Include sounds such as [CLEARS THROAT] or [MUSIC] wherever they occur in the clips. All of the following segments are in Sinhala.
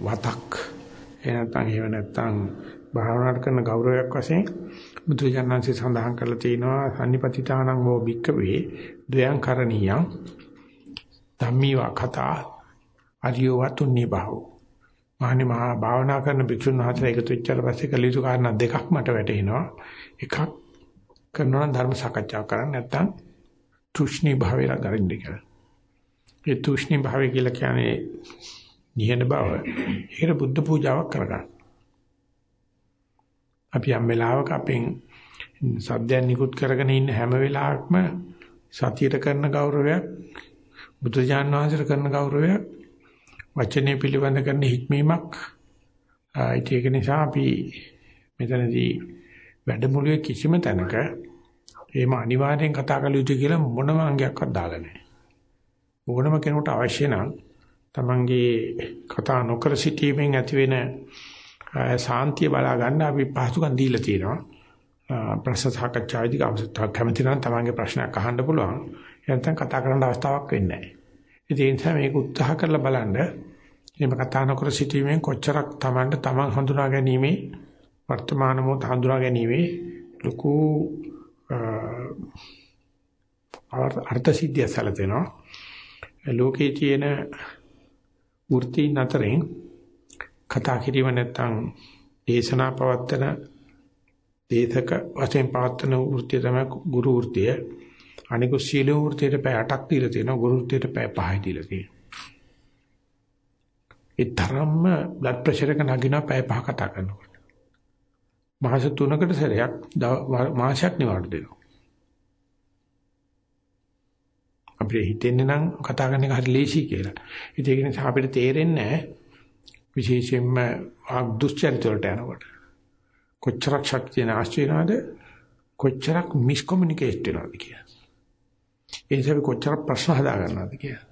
වතක් එනතන් එහෙම නැත්නම් භාවනාට කරන ගෞරවයක් වශයෙන් බුදුජානන්සේ සඳහන් කරලා තිනවා සම්නිපතිතානං හෝ භික්කවේ ද්වයං කරණීයං ධම්මීවා කතා අරියෝ වතුන්නි බහුව මහනි මහා භාවනා කරන භික්ෂුන් වහන්සේලා එකතු වෙච්චාට පස්සේ කළ යුතු කාරණා දෙකක් මට වැටහෙනවා. එකක් කරනවා ධර්ම සාකච්ඡා කරන්න නැත්නම් තුෂ්ණි භාවයට ගරින්න කියලා. ඒ තුෂ්ණි භාවය කියලා කියන්නේ නිහඬ බව. ඒකට බුද්ධ පූජාවක් කරගන්න. අපි යම් වෙලාවක අපෙන් සද්දයන් නිකුත් කරගෙන ඉන්න හැම වෙලාවකම සතියට කරන ගෞරවයක් බුදුජාන් වහන්සේට කරන ගෞරවයක් වචනේ පිළිබඳ කරන හික්මීමක් ඒක නිසා අපි මෙතනදී වැඩමුළුවේ කිසිම තැනක එහෙම අනිවාර්යෙන් කතා කළ යුතු කියලා මොනම අංගයක්වත් දාලා නැහැ. ඕනම කෙනෙකුට අවශ්‍ය නම් තමන්ගේ කතා නොකර සිටීමෙන් ඇතිවෙන සාන්තිය බලා ගන්න අපි පහසුකම් දීලා තියෙනවා. ප්‍රශ්න සාකච්ඡාවේදී අවස්ථාවක් කැමති නම් තමන්ගේ ප්‍රශ්නයක් අහන්න පුළුවන්. නැත්නම් කතා කරන්න අවස්ථාවක් වෙන්නේ නැහැ. ඒ නිසා මේක උත්සාහ කරලා බලන්න එහෙම කතා නොකර සිටීමෙන් කොච්චරක් Tamanට Taman හඳුනා ගැනීමේ වර්තමාන මොහොත හඳුනා ගැනීමේ ලොකු අර්ථ සිද්ධිය සැලසෙනවා ලෝකයේ තියෙන වෘත්ති නතරෙන් කතා කිරීම නැත්තම් දේශනා පවත්තන දේශක වශයෙන් පවත්තන වෘත්තිය තමයි ගුරු වෘත්තිය අනිකුත් සීල වෘත්තියට පැය 8ක් දීලා තියෙනවා ගුරු වෘත්තියට පැය 5යි දීලා තියෙනවා ඒ තරම්ම බ්ලඩ් ප්‍රෙෂර් එක නගිනවා පැය පහ කතා කරනකොට. මාස 3කට සැරයක් මාසයක් නිවාඩු දෙනවා. අපිට හිතෙන්නේ නම් කතා කරන එක හරි ලේසි කියලා. ඉතින් ඒක නිසා අපිට තේරෙන්නේ නැහැ විශේෂයෙන්ම දුස්චරිත වලට යනකොට. කොච්චරක් ශක්තිය නැස්ති වෙනවද කොච්චරක් මිස්කොමියුනිකේට් වෙනවද කියලා. ඒ නිසා කොච්චරක් ප්‍රශ්න හදා ගන්නවද කියලා.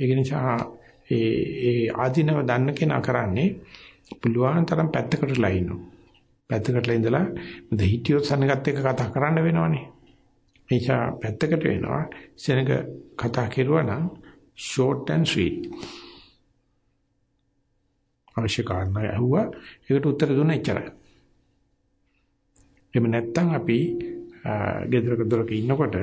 ඒක නිසා ඒ ඒ ආධිනව දන්න කෙනා කරන්නේ පුළුවන් තරම් පැත්තකටලා ඉන්නවා. පැත්තකටලා ඉඳලා මද හිටියොත් සනගත් එක කතා කරන්න වෙනවනේ. නිසා පැත්තකට වෙනවා. සෙනග කතා කෙරුවා නම් short and sweet. අවශ්‍ය කාරණා ඇහුවා. ඒකට උත්තර දුන්න එච්චරයි. එහෙම නැත්නම් අපි ගෙදරක දොරක ඉන්නකොට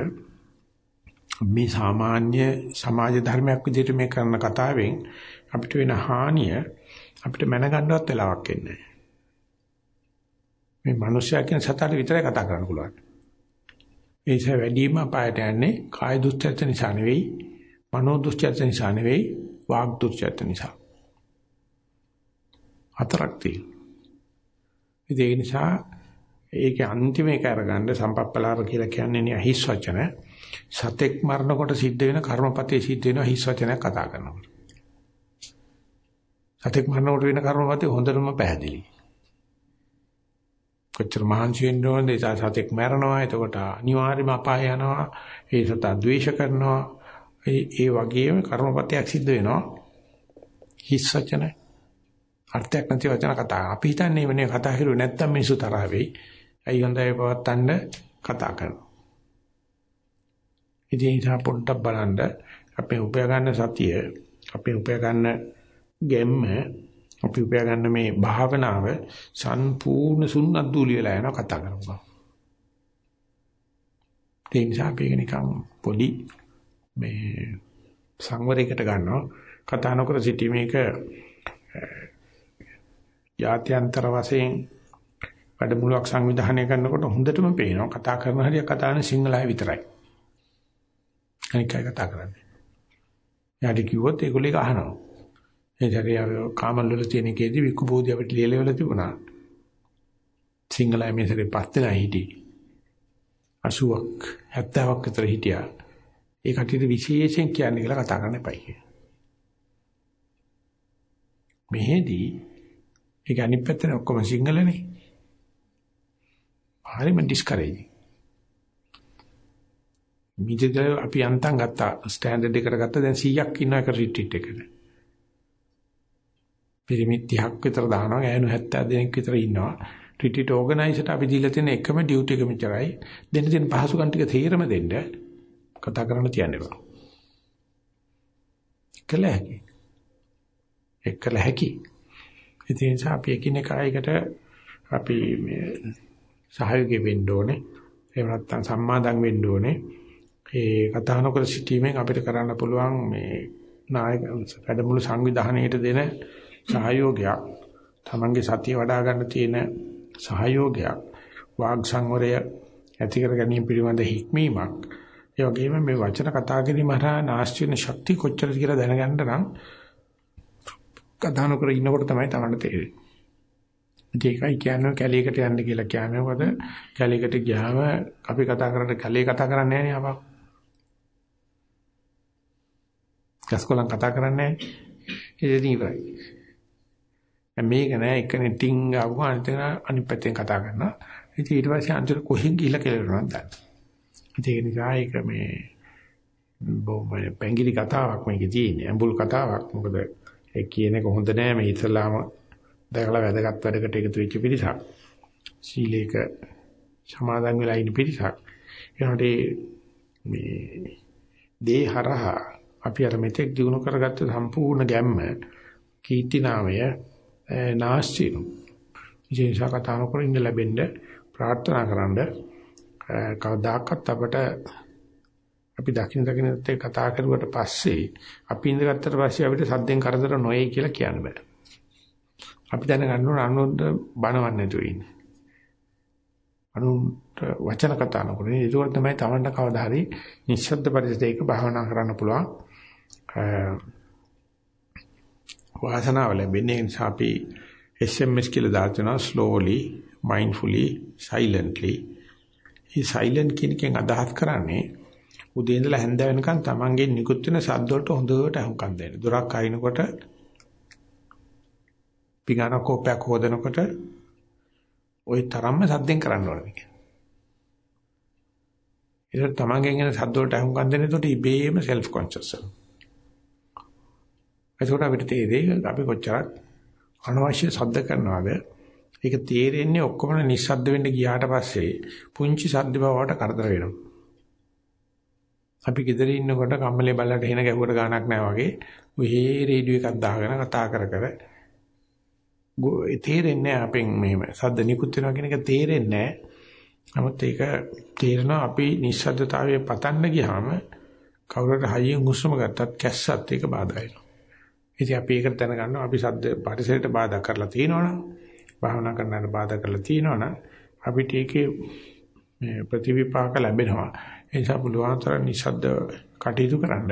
මේ සාමාන්‍ය සමාජ ධර්මයක් විදිහට මේ කරන කතාවෙන් අපිට වෙන හානිය අපිට මැනගන්නවත් වෙලාවක් එන්නේ මේ මිනිස්සයා කියන සතට විතරයි කතා කරන්න පුළුවන්. ඒ නිසා වැඩිම අපායට යන්නේ කාය දුස්චර්ත නිසා නෙවෙයි, මනෝ දුස්චර්ත නිසා නෙවෙයි, වාග් දුස්චර්ත නිසා. හතරක් තියෙනවා. ඒ නිසා ඒකේ අන්තිම එක අරගන්න සම්පප්පලාර කියලා කියන්නේ නේ හිස් වචන. සතෙක් මරනකොට සිද්ධ වෙන කර්මපතේ සිද්ධ වෙන හිස් වචනයක් කතා කරනකොට. සතෙක් මරනකොට වෙන කර්මපතේ හොඳටම පැහැදිලි. කොච්චර මහන්සි වෙන්න ඕනද? ඒ සතෙක් මරනවා. එතකොට අනිවාර්යයෙන්ම අපාය යනවා. ඒ සතා ද්වේෂ කරනවා. ඒ ඒ වගේම කර්මපතයක් සිද්ධ වෙනවා. හිස් වචන අර්ථයක් නැති වචන කතා. අපි හිතන්නේ මේ කතා කරුවේ නැත්තම් මිනිස්සු තරහ වෙයි. ඇයි හොඳයි පවත්තන්න කතා කරනවා. ඉතින් ඒක පොඩ්ඩක් බලන්න. අපේ උපය ගන්න සතිය අපේ උපය ගන්න ගැම්ම අපි උපය ගන්න මේ භාවනාව සම්පූර්ණ සුන්නද්දූලි වෙලා යනවා කතා කරමුකෝ. ඒ නිසා අපි නිකන් පොඩි මේ සංවරයකට ගන්නවා කතා නොකර සිටීමේක යාත්‍යන්තර වශයෙන් වැඩමුළුවක් සංවිධානය කරනකොට හොඳටම පේනවා කතා කරන හරිය කතා කරන සිංහලයි විතරයි. අනික අය කතා කරන්නේ. යාට කිව්වොත් ඒගොල්ලෝ ඒක අහනවා. ඒ ජරේ අර කාමල් වල තියෙන එකේදී වික්කු බෝධි අපිට ලියලවල තිබුණා. සිංහලයි මේසරේ පස් දෙනා හිටියේ. 80ක් 70ක් විතර හිටියා. ඒ කටියට විශේෂයෙන් කියන්නේ කියලා කතා කරන්න එපයි කියලා. මෙහෙදී ඒක අනිත් පැත්තේ ඔක්කොම සිංහලනේ. හරිම ඩිස්කරේජින්. මිදෙද අපි යන්තම් ගත්තා ස්ටෑන්ඩඩ් එකට ගත්තා දැන් 100ක් ඉන්න එක රිට්‍රීට් එකට. පිරිමි 30ක් විතර දානවා ගෑනු 70 දෙනෙක් විතර ඉන්නවා. රිට්‍රීට් ඕගනයිසර්ට අපි දීලා තියෙන එකම ඩියුටි එක මෙච්චරයි. දෙන්න දෙන පහසුකම් ටික තීරම දෙන්න කතා කරන්න තියන්න එපා. කළා හැකි. එක්කල හැකි. ඒ නිසා අපි එකිනෙකායකට අපි මේ සහයෝගය වෙන්න ඕනේ. එහෙම නැත්නම් සම්මාදම් වෙන්න ඕනේ. ඒ කතා නොකර සිටීමෙන් අපිට කරන්න පුළුවන් මේ නායක වැඩමුළු සංවිධානයේට දෙන සහයෝගයක් තමන්ගේ සතිය වඩා ගන්න තියෙන සහයෝගයක් වාග් සංවරය ඇති කර ගැනීම පිළිබඳ හික්මීමක් ඒ වගේම මේ වචන කතා කිරීම හරහා නාස්ති වෙන ශක්තිය කොච්චරද කියලා දැනගන්න නම් කතා නොකර ඉන්නකොට තමයි තමන්ට තේරෙන්නේ. ඒකයි කියන්නේ කැලේකට යන්න කියලා කියන්නේ මොකද කැලේකට ගියාම අපි කතා කරන්නේ කැලේ කතා කරන්නේ නැහැ නේ අපා. ගස්කොලන් කතා කරන්නේ නැහැ. ඒක ඉවරයි. මේක නෑ එකනේ ටින් ආවම අනිත් අනිත් පැත්තෙන් කතා කරනවා. ඉතින් ඊට පස්සේ අන්තිම කොහෙන් ගිහිල්ලා කියලා නේද? ඒක නිසා ඒක මේ බොම්බේ පැංගිලි කතාවක් මේකේ තියෙන්නේ. ඇඹුල් කතාවක්. මොකද ඒ කියන එක හොඳ නෑ මේ ඉස්ලාම දැකලා වැදගත් වැඩකට එකතු වෙච්ච පිරිසක්. සීලේක සමාදන් වෙලා ඉන්න පිරිසක්. ඒනට මේ දේ හරහා අපි අර මෙතෙක් දිනු කරගත්ත සම්පූර්ණ ගැම්ම කීර්ති නාමය නාස්තිනු. විශේෂ කතා කර ඉන්න ලැබෙන්න ප්‍රාර්ථනා කරන්න කවදාකවත් අපට අපි දකින්න දකින්නත් කතා කරුවට පස්සේ අපි ඉඳගත්තට පස්සේ අපිට සද්දෙන් කරදර නොවේ කියලා කියන්න බෑ. අපි දැනගන්න ඕන අනුන්ට බනවන්නේ නැතුව ඉන්න. අනුන්ට වචන කතා නොකරනේ. ඒක තමයි Tamanට කවදා හරි නිශ්ශබ්ද පරිසරයක භාවනා කරන්න පුළුවන්. වාසනාව ලැබෙන්නේ නිසා අපි SMS කියලා දානවා slowly, mindfully, silently. මේ silent කියන එකෙන් අදහස් කරන්නේ උදේ ඉඳලා හැන්ද වෙනකන් Tamange නිකුත් වෙන ශබ්ද වලට හොඳට අහුම්කම් දෙන්න. දොරක් අයින්කොට පිගාන කෝපයක් හොදනකොට ওই තරම්ම සද්දෙන් කරන්න ඕනේ මේක. ඒක තමන්ගෙන් එන සද්ද වලට අහුම්කම් දෙන්න එතකොට ඉබේම self conscious වෙනවා. එතකොට අපිට තේරෙයි අපි කොච්චරක් අනවශ්‍ය ශබ්ද කරනවද ඒක තේරෙන්නේ ඔක්කොම නිස්සද්ද වෙන්න ගියාට පස්සේ පුංචි ශබ්ද බවට කරදර වෙනවා. අපි ගෙදර ඉන්නකොට කම්මලේ බල්ලට හෙන ගැහුවට ගාණක් නැහැ වගේ ඔහේ රේඩියෝ එකක් දාගෙන කතා කර කර තේරෙන්නේ අපෙන් මෙහෙම සද්ද නිකුත් වෙනවා කියන එක තේරෙන්නේ නමුත් ඒක තේරෙනවා අපි නිස්සද්දතාවයේ පතන්න ගියාම කවුරුහට හයියෙන් හුස්ම ගත්තත් කැස්සත් ඒක බාධා වෙනවා. ඉතින් අපි ඒකට දැනගන්නවා අපි සද්ද පරිසරයට බාධා කරලා තියෙනවනම් භාවනා කරන්නට බාධා කරලා තියෙනවනම් අපිට ඒකේ ප්‍රතිවිපාක ලැබෙනවා. ඒ නිසා පුළුවන් තරම් නිස්සද්ද කටයුතු කරන්න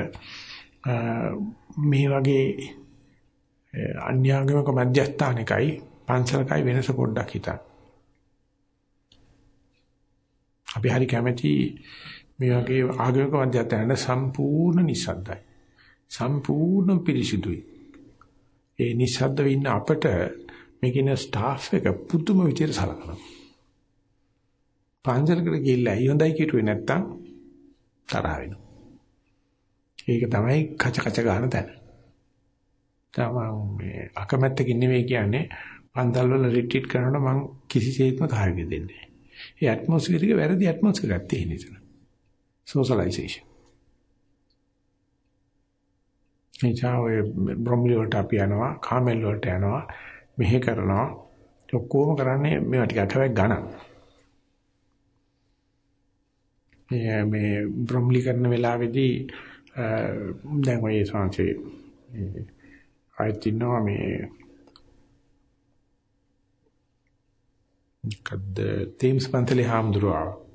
මේ වගේ අන්‍යාගමික මධ්‍යස්ථානිකයි පන්සලකයි වෙනස පොඩ්ඩක් හිතන්න. අපි හරි කැමැති මේ වගේ ආගමික මධ්‍යස්ථානයේ සම්පූර්ණ නිස්සද්දයි. සම්පූර්ණ පිරිසිදුයි. ඒ නිස්සද්දව ඉන්න අපට මේකින ස්ටාෆ් එක පුදුම විදියට සලකනවා. පන්සලකට ගිහිල්ලා අය හොඳයි කිව්වේ නැත්තම් තරහ වෙනවා. ඒක තමයි කච කච ගන්න තැන. තමයි අකමැත්තකින් නෙවෙයි කියන්නේ පන්සල් වල රිට්‍රීට් කරනකොට මම කිසිසේත්ම කාර්යය දෙන්නේ නැහැ. ඒ ඇට්මොස්ෆියර් එක වැරදි ඇට්මොස්ෆියර් එකක් තියෙන නිසා. සෝෂලයිසේෂන්. එචා ඔය බ්‍රොම්ලි වලට අපි යනවා, කාමෙල් වලට යනවා, මෙහෙ කරනවා. ඔක්කොම කරන්නේ මේවා ටිකක් හැබැයි ගණන්. මේ මේ බ්‍රොම්ලි කරන වෙලාවේදී දැන් ඔය සංසේ ආයෙත් ඉන්නවා මේ කද්ද තීම්ස් පන්තලේ හාමුදුරුවෝ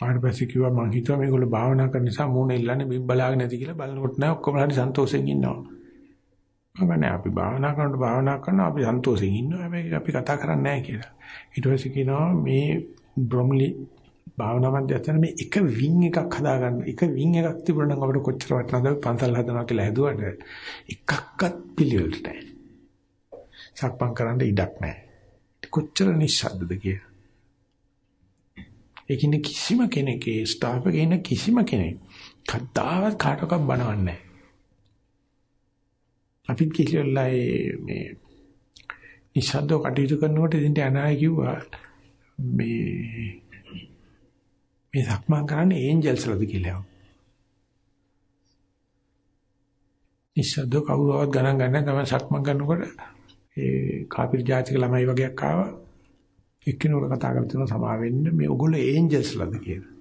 ආයෙත් පස්සේ කිව්වා මං හිතුවා මේගොල්ලෝ භාවනා කරන නිසා මූණ ඉල්ලන්නේ බිම් බලාගෙන නැති කියලා බලනකොට නෑ ඔක්කොම හරි සන්තෝෂෙන් ඉන්නවා මම නෑ අපි භාවනා කරනකොට භාවනා කරනවා අපි සන්තෝෂෙන් ඉන්නවා හැබැයි අපි කතා කරන්නේ නෑ කියලා ඊට පස්සේ කියනවා මේ බ්‍රොම්ලි භාවනා මධ්‍යස්ථාන මේ එක වින් එකක් හදාගන්න එක වින් එකක් තිබුණා නම් අපිට කොච්චර වටිනවද පන්සල් හදනවා කියලා හැදුවට එකක්වත් පිළිවෙලට නැහැ. සක්පම් කරන්න ඉඩක් නැහැ. කොච්චර නිශ්ශබ්දද කියලා. ඒකින කිසිම කෙනෙක්ගේ ස්ටාෆ් එකේ ඉන්න කිසිම කෙනෙක් කද්දාවත් කාටවත් බනවන්නේ නැහැ. අපි කිසියල්ලා මේ නිශ්ශබ්දව කටයුතු කරනකොට ඉතින් අනාය කිව්වා මේ මේ සක්මන් කරන්නේ ඒන්ජල්ස්ලද කියලා. නිස්සද්ද කවුරුවත් ගණන් ගන්න තමයි සක්මන් කරනකොට ඒ කාපිරි ජාතික ළමයි වගේක් ආවා. එක්කිනුර කතා කරලා තියෙනවා සමා වෙන්න මේ ඔගොල්ලෝ ඒන්ජල්ස්ලාද කියලා.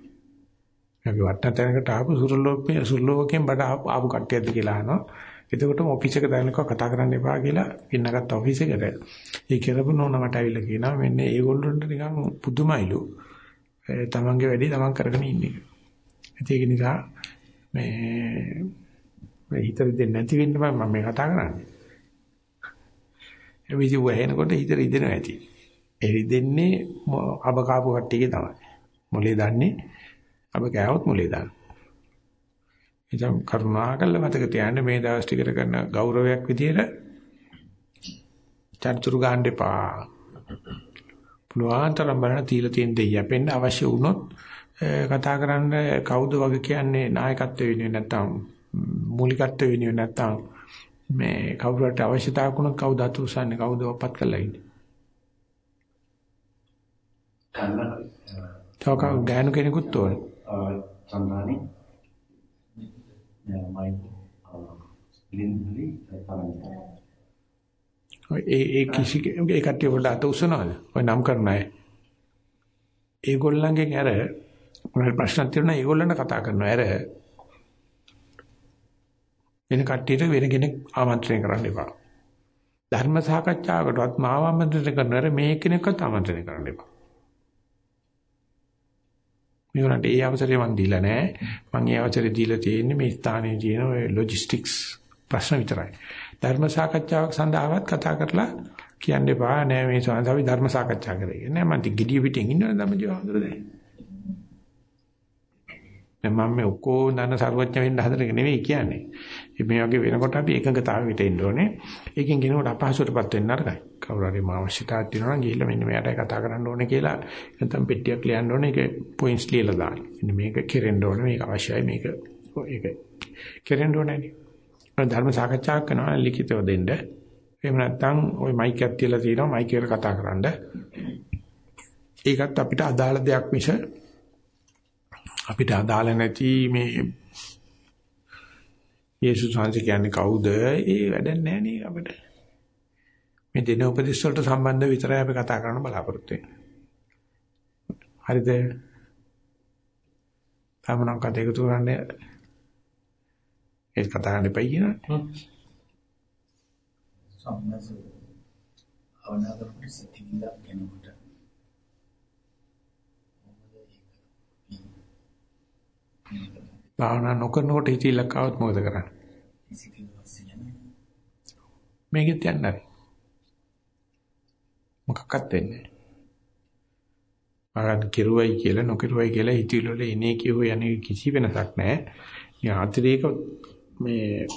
අපි වටන තැනකට ආපු සුරලෝකයේ සුරලෝකයෙන් බඩ ආපු කට්ටියද කියලා අහනවා. එතකොටම ඔෆිස් එක දැනනකව කතා කරන්න එපා කියලා ඉන්නගත්ත ඔෆිස් එකට. ඒ කරපු නෝනා මට ඇවිල්ලා කියනවා මෙන්න ඒගොල්ලොන්ට නිකන් පුදුමයිලු. තමන්ගේ වැඩේ තමන් කරගෙන ඉන්නේ. ඒක නිසා මේ මේ හිතට දෙන්නේ නැති වෙන්න මම මේ කතා කරන්නේ. ඒ විදිහ වහෙනකොට හිතට ඉදෙනවා ඇති. ඒ ඉදෙන්නේ අබ කාපු කට්ටියගේ තමයි. මොලේ දන්නේ අබ කෑවොත් මොලේ දාන්න. එතම් කරුණාකරලා මතක තියාගන්න මේ දවස් ටිකට කරන ගෞරවයක් විදියට චර්චුරු ගන්න එපා. පුළුවන්තරම් බලන තීල තියෙන දෙය යැපෙන්න අවශ්‍ය වුණොත් කතා කරන්න කවුද වගේ කියන්නේ නායකත්වය වෙනුවෙන් නැත්තම් මූලිකත්වය වෙනුවෙන් නැත්තම් මේ කවුරුහට අවශ්‍යතාවයක් වුණොත් කවුද අත උසන්නේ කවුද වපත් කරලා ඉන්නේ. තවක ගෑනු කෙනෙකුත් ඕනේ. චන්දානි ඒ ඒ කිසි ඒ කට්ටිය වල අත උසනවාද? ඔය නම් කරන අය. ඒගොල්ලන්ගෙන් අර මොන ප්‍රශ්නක් තියෙනවා ඒගොල්ලන්ට කතා කරනවා අර වෙන කට්ටියට වෙන කෙනෙක් ආමන්ත්‍රණය කරන්න එපා. ධර්ම සාකච්ඡාවකටවත් මාව ආමන්ත්‍රණය කරනවර මේ කෙනෙක්වත් ආමන්ත්‍රණය කරන්න එපා. මේකට ඒ අවසරය මම දීලා නැහැ. මම ඒ අවසරය දීලා තියෙන්නේ මේ ස්ථානයේ තියෙන ඔය ලොජිස්ටික්ස් ප්‍රශ්න විතරයි. ධර්ම සාකච්ඡාවක් සඳහාවත් කතා කරලා කියන්න එපා නෑ මේ සංසාවි ධර්ම සාකච්ඡා කරේ. නෑ මම ගිඩිය පිටින් ඉන්නවද ධම්මජීව හඳුර දැන්. මම මේ ඔක්කොම දන්න සරුවච්ච වෙන්න හදන එක නෙවෙයි කියන්නේ. මේ වගේ වෙනකොට අපි එකඟතාවයට එන්න ඕනේ. ඒකෙන් කෙනෙකුට අපහසුතාවටපත් වෙන්න අරගයි. කවුරු හරි මාවශ්‍යතාවක් තියෙනවා නම් ගිහිල්ලා මෙන්න මෙයාටයි කතා කරන්න ඕනේ කියලා නැත්නම් පෙට්ටියක් ලියන්න ඕනේ. ඒක පොයින්ට්ස් ලියලා දාන්න. මෙන්න මේක කෙරෙන්න ඕනේ. මේක අවශ්‍යයි. මේක ඒක කෙරෙන්න ඕනේ නේ. ධර්ම සාකච්ඡාවක් කරනවා ලිඛිතව දෙන්න. එහෙම නැත්නම් ওই මයික් එකක් තියලා තියෙනවා මයික් එකට කතා කරන්න. ඒකත් අපිට අදාළ දෙයක් මිස අපිට අදාළ නැති මේ යේසුස් වහන්සේ කියන්නේ කවුද? ඒ වැඩක් නැහැ නේ අපිට. මේ දෙන උපදේශ වලට සම්බන්ධ විතරයි අපි කතා කරන්න බලාපොරොත්තු වෙන්නේ. හරිද? තමනම් කතා එකතු කරන්නේ ඒක කතා කරන්න එපයි කියනවනේ. සම්මස අවනාගරපුර සිතිවිල්ල ගැනකොට භාවනා නොකරනකොට හිතිලක් આવත් මොකද කරන්නේ? මේකෙත් යන්නයි. මොකක්වත් වෙන්නේ නැහැ. ආගන් කිරුවයි කියලා නොකිරුවයි කියලා හිතිල වල ඉනේ කියෝ යන්නේ කිසි වෙනසක් නැහැ. මේ අතිරේක මේ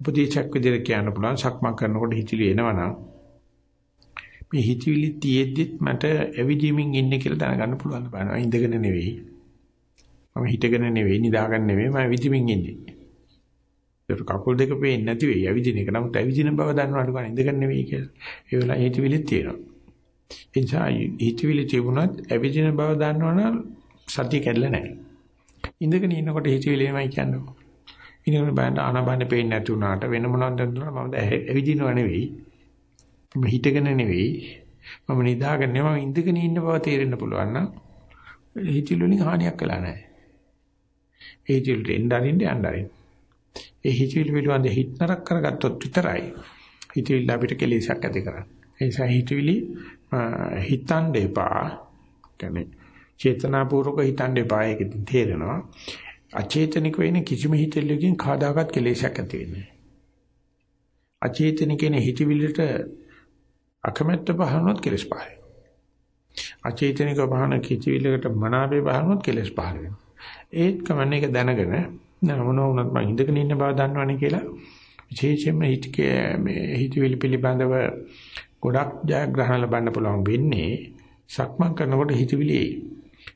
උපදේශයක් විදිහට කියන්න පුළුවන් සක්මන් කරනකොට හිතිලි එනවනම් මේ හිතවිලි තියෙද්දිත් මට ඇවිදීමින් ඉන්නේ කියලා දැනගන්න පුළුවන් බෑනවා ඉඳගෙන නෙවෙයි මම හිටගෙන නෙවෙයි නිදාගෙන නෙවෙයි මම ඇවිදිමින් ඉන්නේ. ඒක කකුල් දෙක පේන්නේ නැති වෙයි. ඇවිදින එක. නමුත් ඇවිදින බව දන්නවට ගන්න ඉඳගෙන නෙවෙයි කියලා. ඒ වෙලාව හිතවිලි තියෙනවා. ඒ නිසා හිතවිලි තිබුණත් ඇවිදින බව දන්නවනම් සතිය කැඩලා නැහැ. ඉඳගෙන ඉන්නකොට හිතවිලි එමය කියන්නේ. ඉන්නකොට බෑන ආනබන්නේ පේන්නේ නැති වුණාට වෙන මොනවද දුන්නා මම ඇවිදිනව නෙවෙයි. මම හිටගෙන නෙවෙයි. මම නිදාගෙන නෙවෙයි. මම ඉඳගෙන ඉන්න බව තේරෙන්න පුළුවන් නම් හිතවිලි වලින් හානියක් වෙලා නැහැ. ඒ හිතවිලි එන්න අරින්න යන්න අරින්න. ඒ හිතවිලි පිළිබඳ හිතනරක් කරගත්තොත් විතරයි හිතවිලි අපිට කෙලෙසක් ඇති කරන්නේ. ඒ නිසා හිතවිලි හිතන්න එපා. කියන්නේ චේතනාපූර්වක හිතන්න එපා. ඒක තේරෙනවා. අචේතනික වෙන කිසිම හිතෙල්ලකින් කාදාගත් කෙලෙසක් ඇති වෙන්නේ අචේතනිකේන හිතවිල්ලට අකමැත්ත පහනොත් කෙලස් පහල අචේතනික පහන හිතවිල්ලකට මනාපේ පහනොත් කෙලස් පහල වෙනවා. ඒත් කමන්නේ ඒක දැනගෙන නමන වුණත් මම ඉඳගෙන ඉන්න බව දන්නවනේ කියලා විශේෂයෙන්ම හිතකේ මේ හිතවිලි පිළිබඳව ගොඩක් ජයග්‍රහණ ලබන්න පුළුවන් වෙන්නේ සක්මන් කරනකොට හිතවිලි එයි.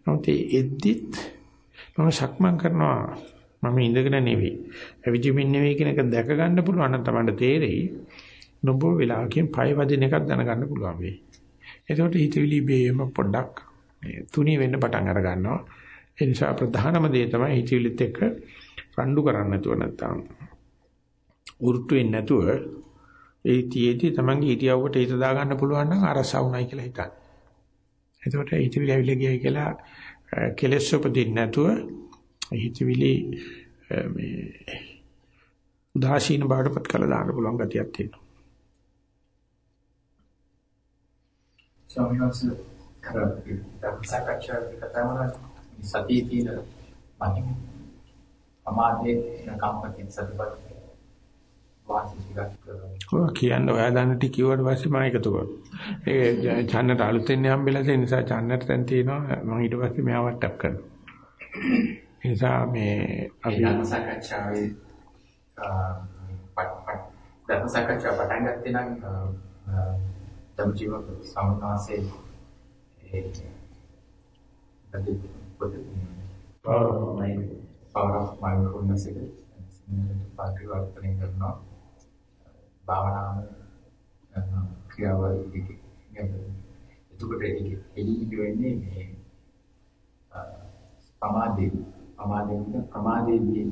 නමුත් ඒ එද්දිත් මම සක්මන් කරනවා මම ඉඳගෙන නෙවෙයි. ඇවිදිමින් නෙවෙයි කියන එක දැක ගන්න පුළුවන් නම් තමයි තේරෙයි. නොබෝ වෙලාවකින් පය වදින එකක් දැනගන්න පුළුවන් වෙයි. එතකොට හිතවිලි බේම පොඩ්ඩක් තුනී වෙන්න පටන් අර ගන්නවා. ඒ නිසා ප්‍රධානම දේ තමයි හිතවිලිත් එක්ක රණ්ඩු කරන්න නැතුව නැත්තම් උරුට්ටු වෙන්නේ නැතුව ඒ තියේදී තමන්ගේ ඉරියව්වට හිත දාගන්න පුළුවන් නම් අරසවුණයි කියලා හිතන්න. එතකොට හිතවිලි ඇවිල්ලා ගියයි කියලා කෙලෙස් උපදින්න නැතුව හිතවිලි මේ උදාසීන බවටපත් කළා දාන්න පුළුවන් ගතියක් තියෙනවා. ස්වාමීන් වහන්සේ කර ධර්ම සාකච්ඡාවේ කතා වුණා සතියේ තියෙන මහිම අමාදේ කම්පතින් සතිපත් ඔය කියන්නේ ඔයා දන්න ටික කිව්වට පස්සේ මම එකතු කරනවා. ඒ චන්නට අලුතෙන් හම්බෙලා තියෙන නිසා චන්නට දැන් තියෙනවා මම ඊට පස්සේ මෙයා වට්ටප් කරනවා. ඒ නිසා මේ අපි ධර්ම සාකච්ඡාවේ ධර්ම සාකච්ඡාව පටන් ගත්තේ නම් ධම්ජීව ස්වාමීන් වහන්සේ ඒ බදි පොතේ power of mindfulness එක සිංහලට පරිවර්තනය කරනවා. භාවනාව ක්‍රියාවල් දෙක එතකොට ඒක එළියට වෙන්නේ මේ ප්‍රමාදේ ප්‍රමාදයෙන් ප්‍රමාදයේදීම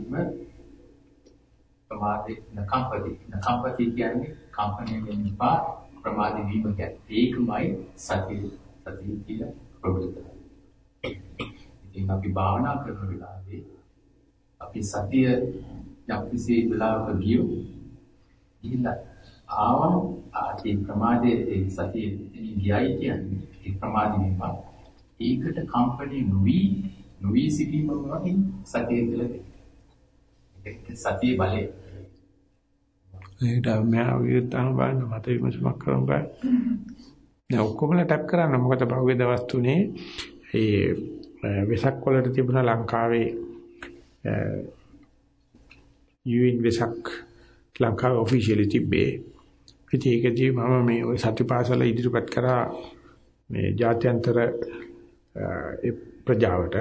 ප්‍රමාදේ නකම්පති. නකම්පති කියන්නේ කම්පණය වෙන්න පා ප්‍රමාද වීම කියන්නේ ඒකමයි සතිය. සතිය කියලා ප්‍රබලතාවය. ඉතින් අපි භාවනා කරන වෙලාවේ අපි සතිය යම්කිසි වෙලාවක ගියු ගිහිල්ලා ආවම ආදී ප්‍රමාදයේ ඒ සතිය ගියයි කියන්නේ ඒ ප්‍රමාද වීම ඒකට කම්පණය නොවි නොවි සිටීම වගේ සතිය කියලා තියෙනවා. සතිය බලය ඒකට මම විරුද්ධව බලන්න මත විමසමක් කරමු බෑ. දැන් ඔක්කොමලා ටැප් කරන්න මොකද පහුගිය දවස් තුනේ ඒ වෙසක් වලට තිබුණා ලංකාවේ UN වෙසක් ලංකාවේ ඔෆිෂියලි තිබ්බේ. ඉතින් ඒකදී මම මේ ওই සතිපාසල ඉදිරිපත් කරා මේ ජාත්‍යන්තර ප්‍රජාවට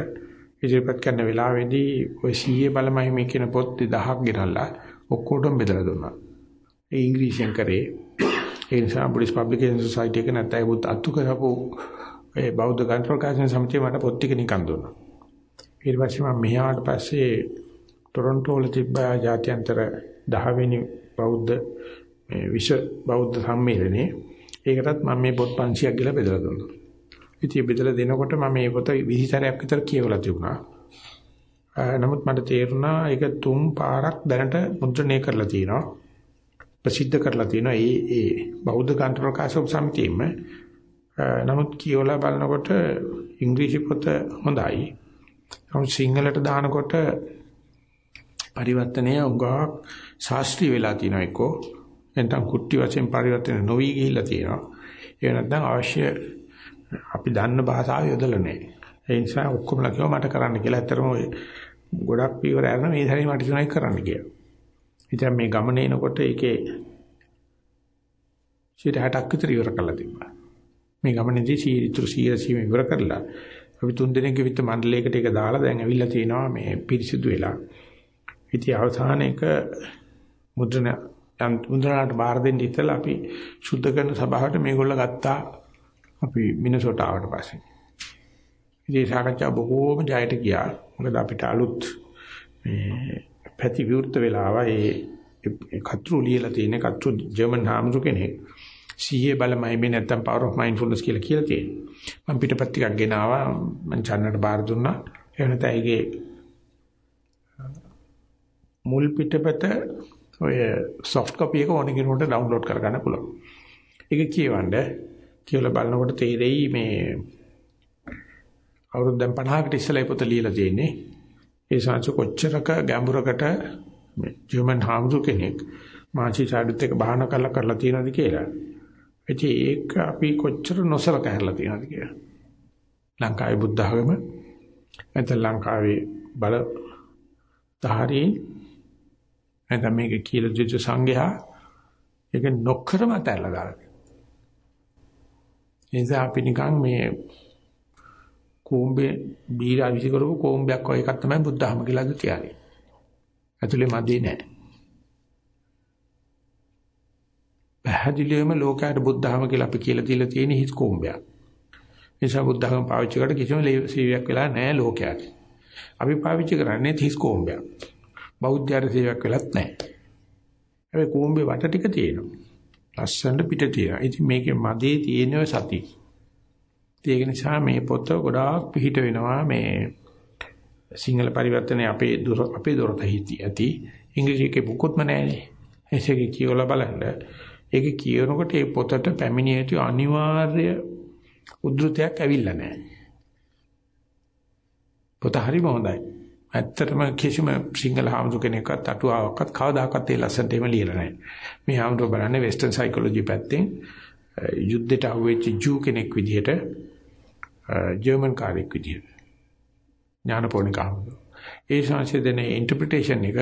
ඉදිරිපත් කරන වෙලාවේදී ඔය සීයේ බලමයි මේ කියන පොත් 1000ක් ගෙනල්ලා ඔක්කොටම බෙදලා දුන්නා. ඒ ඉංග්‍රීසියෙන් කරේ. ඒ නිසා බුද්දිස් පබ්ලිකේෂන් සොසයිටි එක නැත්නම් ඒ බුත් අත්තු කරපු ඒ බෞද්ධ ග්‍රන්ථ ප්‍රකාශන සමිතිය මට පොත් ටික නිකන් දුන්නා. ඊට පස්සේ මම මෙහාට පස්සේ ටොරන්ටෝ වල තිබ්බ ජාත්‍යන්තර 10 වෙනි බෞද්ධ මේ විශ්ව බෞද්ධ සම්මේලනයේ ඒකටත් මම මේ පොත් 500ක් ගිහලා බෙදලා දුන්නා. ඉතින් බෙදලා දෙනකොට මම මේ පොත 20 සැරයක් විතර කියවලා තිබුණා. නමුත් මට තේරුණා ඒක තුන් පාරක් දැනට මුද්‍රණය කරලා තියෙනවා. ප්‍රසිද්ධ කරලා තියෙනවා ඒ ඒ බෞද්ධ ග්‍රන්ථ ප්‍රකාශක සමිතියෙම. නමුත් කියවලා බලනකොට ඉංග්‍රීසි පොත හොඳයි. නමුත් සිංහලට දානකොට පරිවර්තනය උගා ශාස්ත්‍රීය වෙලා තියෙනවා එක්කෝ. නැත්නම් කුට්ටි වශයෙන් පරිවර්තන නොවි ගිහිල්ලා තියෙනවා. ඒ නැත්නම් අවශ්‍ය අපි දන්න භාෂාව යොදලා නැහැ. ඒ නිසා ඔක්කොම ලකියව මට කරන්න කියලා. ඇත්තටම ඔය ගොඩක් පීවර අරන මේ සැරේ මට තුනයි කරන්න කියලා. ඉතින් මේ ගමන එනකොට ඒකේ 60ක් විතර ඉවර කරලා තිබ්බා. මේ ගමනේදී 100 ඉවර කරලා අපි තුන් දිනක විතර මණ්ඩලයකට ඒක දාලා දැන් ඇවිල්ලා තිනවා මේ පිරිසිදු වෙලා. ඉතින් අවසාන එක මුද්‍රණ මුද්‍රණාට බාර දෙන්න ඉතලා අපි සුද්ධ කරන සභාවට මේගොල්ලෝ ගත්තා අපි මිනසෝටාවට පස්සේ. ඉතින් සාකච්ඡා බොහෝම ජයට ගියා. මොකද අපිට අලුත් මේ පැති විවෘත වෙලාවා ඒ කතරු ලියලා තියෙන කතරු ජර්මන් හාමුදුර කෙනෙක් සීයේ බලමයි මේ නැත්තම් power of mindfulness කියලා කියලා තියෙනවා. මම පිටපත් ටිකක් ගෙනාවා මම චන්නට බාර දුන්නා. ඒ වෙනත ඒකේ මුල් පිටපත ඔය soft copy එක ඕන කෙනෙකුට download කරගන්න පුළුවන්. ඒක කියවන්න කියලා බලනකොට තේරෙයි මේ අවුරුදු දැන් 50කට ඉස්සෙල්ලා පොත ලියලා තියෙන්නේ. ඒ සංස කොච්චරක ගැඹුරකට ජර්මන් හාමුදුර කෙනෙක් මාචි සාඩුත් එක බහන කරලා කරලා තියෙනවද කියලා. ඉතින් ඒක අපි කොච්චර නොසලක හැරලා තියෙනවද කියලා. ලංකාවේ බුද්ධ ධර්ම නැත්නම් ලංකාවේ බල ධාරී නැත්නම් මේක කියලා දෙච්ච සංඝයා ඒක නොකරම තැරලා දාලා. එනිසා අපි නිකන් මේ කෝම්බේ බීරා විසි කරපු කෝම්බයක් වගේ එකක් තමයි බුද්ධ ධර්ම කියලා අද තියන්නේ. ඇතුලේ මදි නෑ. පැහැදිලිවම ලෝකයට බුද්ධ ධර්ම කියලා අපි කියලා දීලා තියෙන හිස් කෝම්බයක්. නිසා බුද්ධ ධර්ම පාවිච්චි කරලා කිසිම සීවියක් වෙලා නෑ ලෝකයට. අපි පාවිච්චි කරන්නේ හිස් කෝම්බයක්. බෞද්ධයාට සේවයක් වෙලත් නැහැ. හැබැයි කූඹේ වට ටික තියෙනවා. ලස්සනට පිට තියෙනවා. ඉතින් මේකේ මදේ තියෙන සති. ඒක නිසා මේ පොත ගොඩාක් පිහිට වෙනවා මේ සිංහල පරිවර්තනයේ අපේ දොර අපේ දොරට හිටි ඇති. ඉංග්‍රීසි එකේ මුකුත්ම නැහැනේ. ඒකේ කියවලා බලන්න. ඒක කියනකොට මේ පොතට පැමිණිය යුතු අනිවාර්ය උද්ෘතයක් ඇවිල්ලා නැහැ. පොත හරිම හොඳයි. ඇත්තටම කිසිම සිංහල හාමුදුර කෙනෙක්වත් අටුවාවක්වත් කවදාකවත් ඒ ලස්සනට එහෙම ලියලා නැහැ. මේ හාමුදුර බලන්නේ වෙස්ටර්න් සයිකොලොජි පැත්තෙන් යුද්ධයට අහුවෙච්ච ජූ කෙනෙක් විදිහට ජර්මන් කාර්යයක් විදිහට. ඥානපෝනික හාමුදුර. ඒ ශාස්ත්‍රයේ දෙන ඉන්ටර්ප්‍රිටේෂන් එක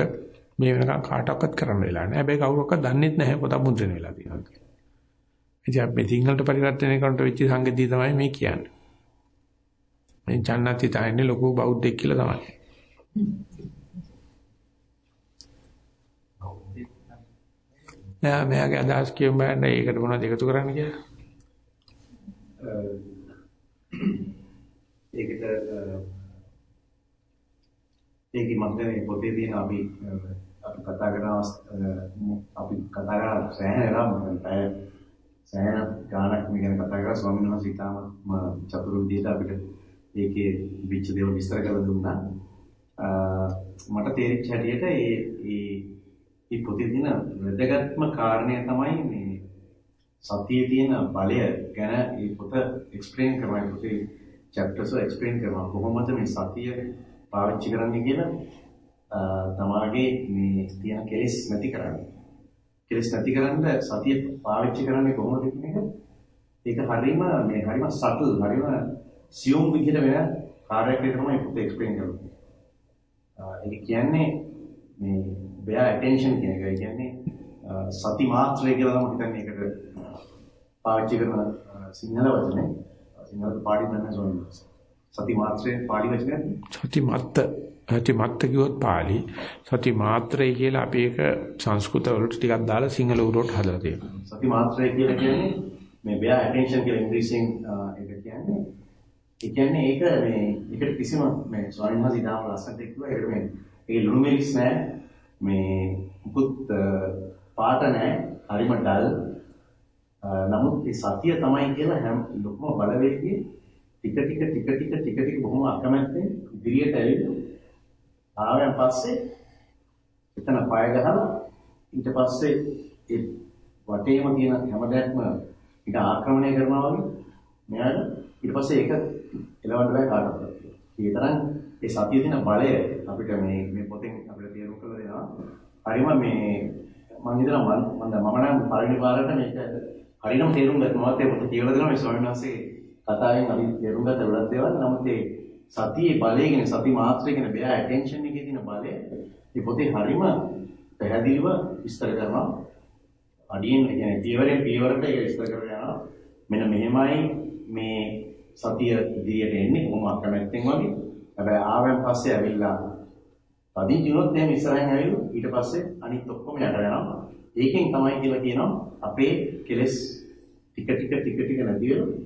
මේ වෙනකන් කාටවත් කරන්න වෙලා නැහැ. හැබැයි කවුරක්වත් දන්නේ නැහැ පොත මුද්‍රණය වෙලා තියෙනවා කියලා. ඉතින් අපි සිංහලට පරිවර්තනය කරනට වෙච්ච සංගතිය තමයි මේ කියන්නේ. මේ ජන්නති තාන්නේ ලොකු බෞද්ධෙක් කියලා තමයි. නෑ මෙයාගේ අදහස් කියමු බෑනේ ඒකට මොනවද එකතු කරන්න කියලා. ඒකට ඒකේ මම මේ පොතේ තියෙන අපි අපි කතා කරන අපි කතා කරන සෑහෙන වෙලාව මම පැය සෑහෙන ගාණක් මේ ගැන කතා කරලා ස්වාමීන් වහන්සේ ඉතාම චතුර විදියට අපිට ඒකේ විච්ච දේවල් විස්තර කරලා දුන්නා. මට තේරිච්ච හැටියට ඒ ඒ මේ පොතේ තියෙන වැදගත්ම කාරණය තමයි මේ සතියේ තියෙන බලය ගැන මේ පොත එක්ස්ප්ලেන් කරනවා. පොතේ chapters වල එක්ස්ප්ලেন කරනවා. කොහොමද මේ සතිය පාවිච්චි කරන්නේ කියලා තමාගේ මේ තියෙන කෙලෙස් නැති කරන්නේ. කෙලෙස් නැති කරන්න සතිය පාවිච්චි කරන්නේ කොහොමද කියන එක ඒක හරීම මේ හරීම සටල් හරීම සියුම් විදිහට වෙන කාර්යයක් තමයි පොත එක්ස්ප්ලেইন කරන්නේ. ඒක කියන්නේ මේ bear attention කියන එක. ඒ කියන්නේ සති මාත්‍රය කියලා තමයි හිතන්නේ ඒකට පාවිච්චි කරන සිංහල වචනේ. සිංහල පාඩි දන්නේ සෝනිස්. සති මාත්‍රේ පාළි වචනයක් සති මත්ත. සති මත්ත කිව්වොත් පාළි සති මාත්‍රේ කියලා අපි ඒක සංස්කෘත වලට ටිකක් දාලා සිංහල උරට හදලා තියෙනවා. සති මාත්‍රේ කියලා කියන්නේ මේ bear attention කියලා ඉංග්‍රීසියෙන් ඒක කියන්නේ ඒ කියන්නේ ඒක මේ ඒකට කිසිම මේ ස්වාමීන් වහන්සේ ඉතාම ලස්සනට කිව්වා. ඒකට මේ ඒ ලුණු මිරිස් නෑ. මේ මුකුත් පාට නෑ. හරිම ඩල් නමුත් ඒ සතිය තමයි කියලා හැම ලොකුම බලවේගයේ ටික ටික ටික ටික ටික ටික බොහොම අකමැත්තෙන් ඉදිරියට ඇවිල්ලා ආවෙන් පස්සේ එතන පය ගහලා ඊට පස්සේ ඒ වටේම තියෙන හැම දෙයක්ම ඊට ආක්‍රමණය කරනවා වගේ මෙයාට ඊට පස්සේ ඒක එලවන්න බෑ කාටවත්. ඒ තරම් ඒ සතිය තියෙන බලය අපිට මේ මේ පොතෙන් අපිට තේරුම් කරලා දෙනවා. හරිම මේ මම හිතනවා මම මම නම් පළවෙනි පාරට මේක හරියටම තේරුම් ගත්තා. මමත් ඒ පොත කියලා දෙනවා මේ ස්වාමීන් වහන්සේ කතාවෙන් අපි තේරුම් ගත්ත ගොඩක් දේවල්. නමුත් ඒ සතියේ බලය කියන සති මාත්‍රය කියන බෑ ඇටෙන්ෂන් එකේ තියෙන බලය මේ පොතේ හරිම පැහැදිලිව විස්තර කරනවා. අඩියෙන් කියන්නේ පියවරෙන් පියවරට ඒක විස්තර කරගෙන යනවා. මෙන්න මෙහෙමයි මේ සතිය ඉදිරියට එන්නේ කොහොම අකමැත්තෙන් වගේ. හැබැයි ආවෙන් පස්සේ ඇවිල්ලා තදින් ජීවත් එහෙම ඉස්සරහින් ඇවිල්ලා ඊට පස්සේ අනිත් ඔක්කොම යට වෙනවා. ඒකෙන් තමයි කියලා කියනවා අපේ කෙලෙස් ටික ටික ටික ටික නැති වෙනවා.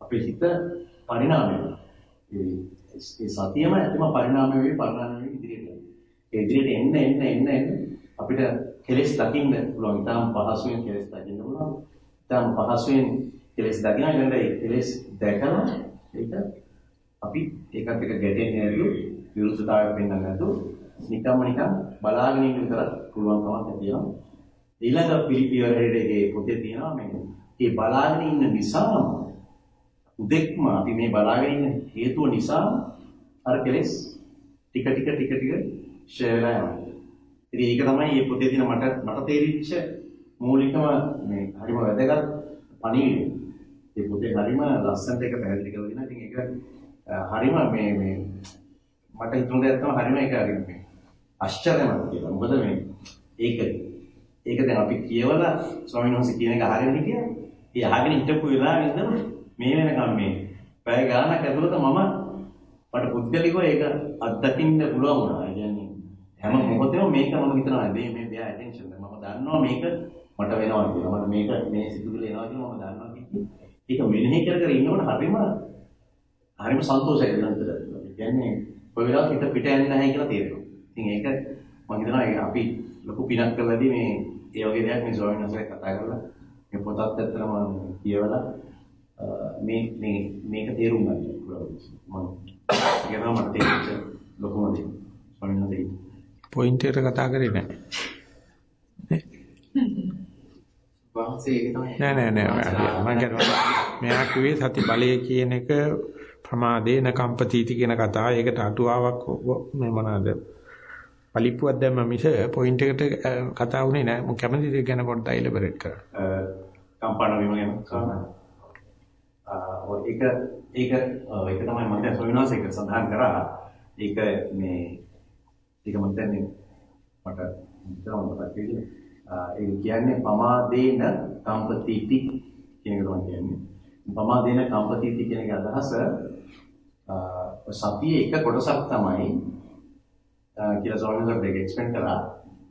අපේ හිත පරිණාමය වෙනවා. ඒ සතියම ඇත්තම පරිණාමය වෙවි පරිණාමය වෙවි ඉදිරියට යනවා. ඒ ඉදිරියට එන්න එන්න එන්න එන්න අපිට කෙලෙස් දකින්න පුළුවන්. ඊටාම් පහසුවෙන් කෙලෙස් දකින්න පුළුවන්. ඊටාම් පහසුවෙන් කෙලෙස් දකින්න ඊළඟට ඒ කෙලෙස් දැකලා ඒක අපි ඒකත් එක්ක ගැටෙන්නේ නැරියු විරුද්ධතාවයක් වෙන්න නැතුව නිකම්ම නිකම් බලාගෙන ඉන්න විතර පුළුවන්කමක් තියෙනවා. ඊළඟ පිළිපියවර හැරෙන්නේ පොතේ තියෙනවා මේ ඒ බලාගෙන ඉන්න නිසාම උදෙක්ම අපි මේ බලාගෙන ඉන්න හේතුව නිසා අර කෙලෙස් ටික ටික ටික ටික ෂේ වෙලා යනවා. ඉතින් ඒක තමයි මේ පොතේ තියෙන මට මට තේරිච්ච මූලිකම මේ හරිම වැදගත් පණිවිඩය. මේ පොතේ හරිම ලස්සනට එක පැහැදිලි කරලා දෙනවා. ඉතින් ඒක හරිම මේ මේ මට හිතුණ දෙයක් තමයි හරිම ඒක හරිම මේ ආශ්චර්යමත් කියලා. මොකද මේ ඒක ඒක දැන් අපි කියවලා ස්වාමීන් වහන්සේ කියන එක අහගෙන හිටියා. ඒ අහගෙන හිටපු වෙලාවෙ ඉඳන් මේ වෙනකම් මේ පැය ගානක් ඇතුළත මම මට පුද්ගලිකව ඒක අත්දකින්න පුළුවන් වුණා. ඒ කියන්නේ හැම මොහොතේම මේක මම හිතනවා මේ මේ බෑ ඇටෙන්ෂන් මම දන්නවා මේක මට වෙනවා කියලා. මට මේක මේ සිතුවිලි එනවා කියලා මම දන්නවා කියන්නේ. ඒක මෙනෙහි කර කර ඉන්නකොට හරිම හරිම සන්තෝෂයි නේද? ඒ කියන්නේ කොයි වෙලාවක හිත පිට යන්නේ නැහැ කියලා තේරෙනවා. ඉතින් ඒක මම හිතනවා අපි ලොකු පිනක් කළාදී මේ ඒ වගේ දෙයක් මේ ස්වාමීන් වහන්සේ කතා කරලා මේ පොතත් ඇත්තටම කියවලා මේ මේ මේක තේරුම් ගන්න මම කියනවා මට තේරෙච්ච ලොකුම දේ. ස්වාමීන් වහන්සේ පොයින්ට් එකට කතා කරේ ඒක තමයි නෑ නෑ නෑ. මම කියනවා මෙයා කිව්වේ සති බලය කියන එක ප්‍රමාදේන කම්පතිති කියන කතාව. ඒකට අටුවාවක් මේ මොනවාද? පලිප්පුවක් දැම්ම මිස පොයින්ට් එකට කතා වුණේ නෑ. මම කැමති දෙයක් ගැන පොඩ්ඩක් ඉලබරේට් කරන්න. කම්පාණ වීම ගැන කතා ඒක ඒක ඒක තමයි මම දැන් සොයනවාස එක සඳහන් කරා. ඒක මේ ඒක මම දැන් මට හිතනවා මතක් වෙන්නේ. ඒක කියන්නේ පමාදේන කම්පතිති කියන එක තමයි කියන්නේ. පමාදේන කම්පතිති කියන එක අදහස සතියේ එක කොටසක් තමයි කියලා ස්වාමීන් වහන්සේ දෙක එක්ස්පෙන්ඩ් කරා.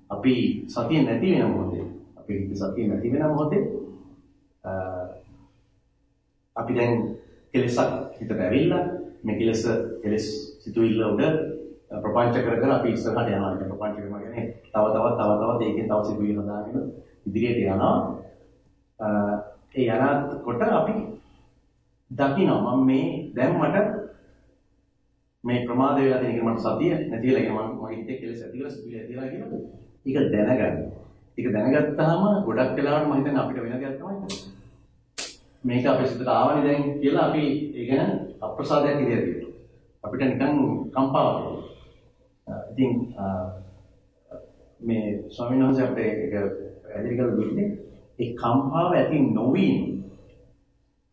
අපි සතිය නැති වෙන මොහොතේ අපි සතිය නැති වෙන මොහොතේ අපි දැන් කෙලෙසක් හිතට ඇවිල්ලා මේ කෙලෙස කෙලෙස් සිතුවිල්ල උඩ ප්‍රපංච කර කර අපි ඉස්සරහට යනවා. ඒ ප්‍රපංච කරනවා කියන්නේ තව තවත් තව තවත් ඒකෙන් තව සිතුවිලි හදාගෙන ඉදිරියට යනවා. ඒ යනකොට අපි දකිනවා මම මේ දැන් මට මේ ප්‍රමාද වෙලා තියෙන එක මට සතිය නැති වෙලා කියන මම මගේ හිතේ කෙලෙස් ඇති කරලා සිතුවිලි ඇති වෙලා කියලා. ඒක දැනගන්න. ඒක දැනගත්තාම ගොඩක් වෙලාවට මම හිතන්නේ අපිට වෙන දෙයක් තමයි. මේක අපේ සිතට ආවනේ දැන් කියලා අපි ඒ ගැන අප්‍රසාදයක් ඉදිරියට අපිට නිකන් කම්පාවක්. ඉතින් මේ ස්වාමීන් වහන්සේ අපිට ඒක ඇදිරි කරලා දුන්නේ ඒ කම්පාව ඇති නොවි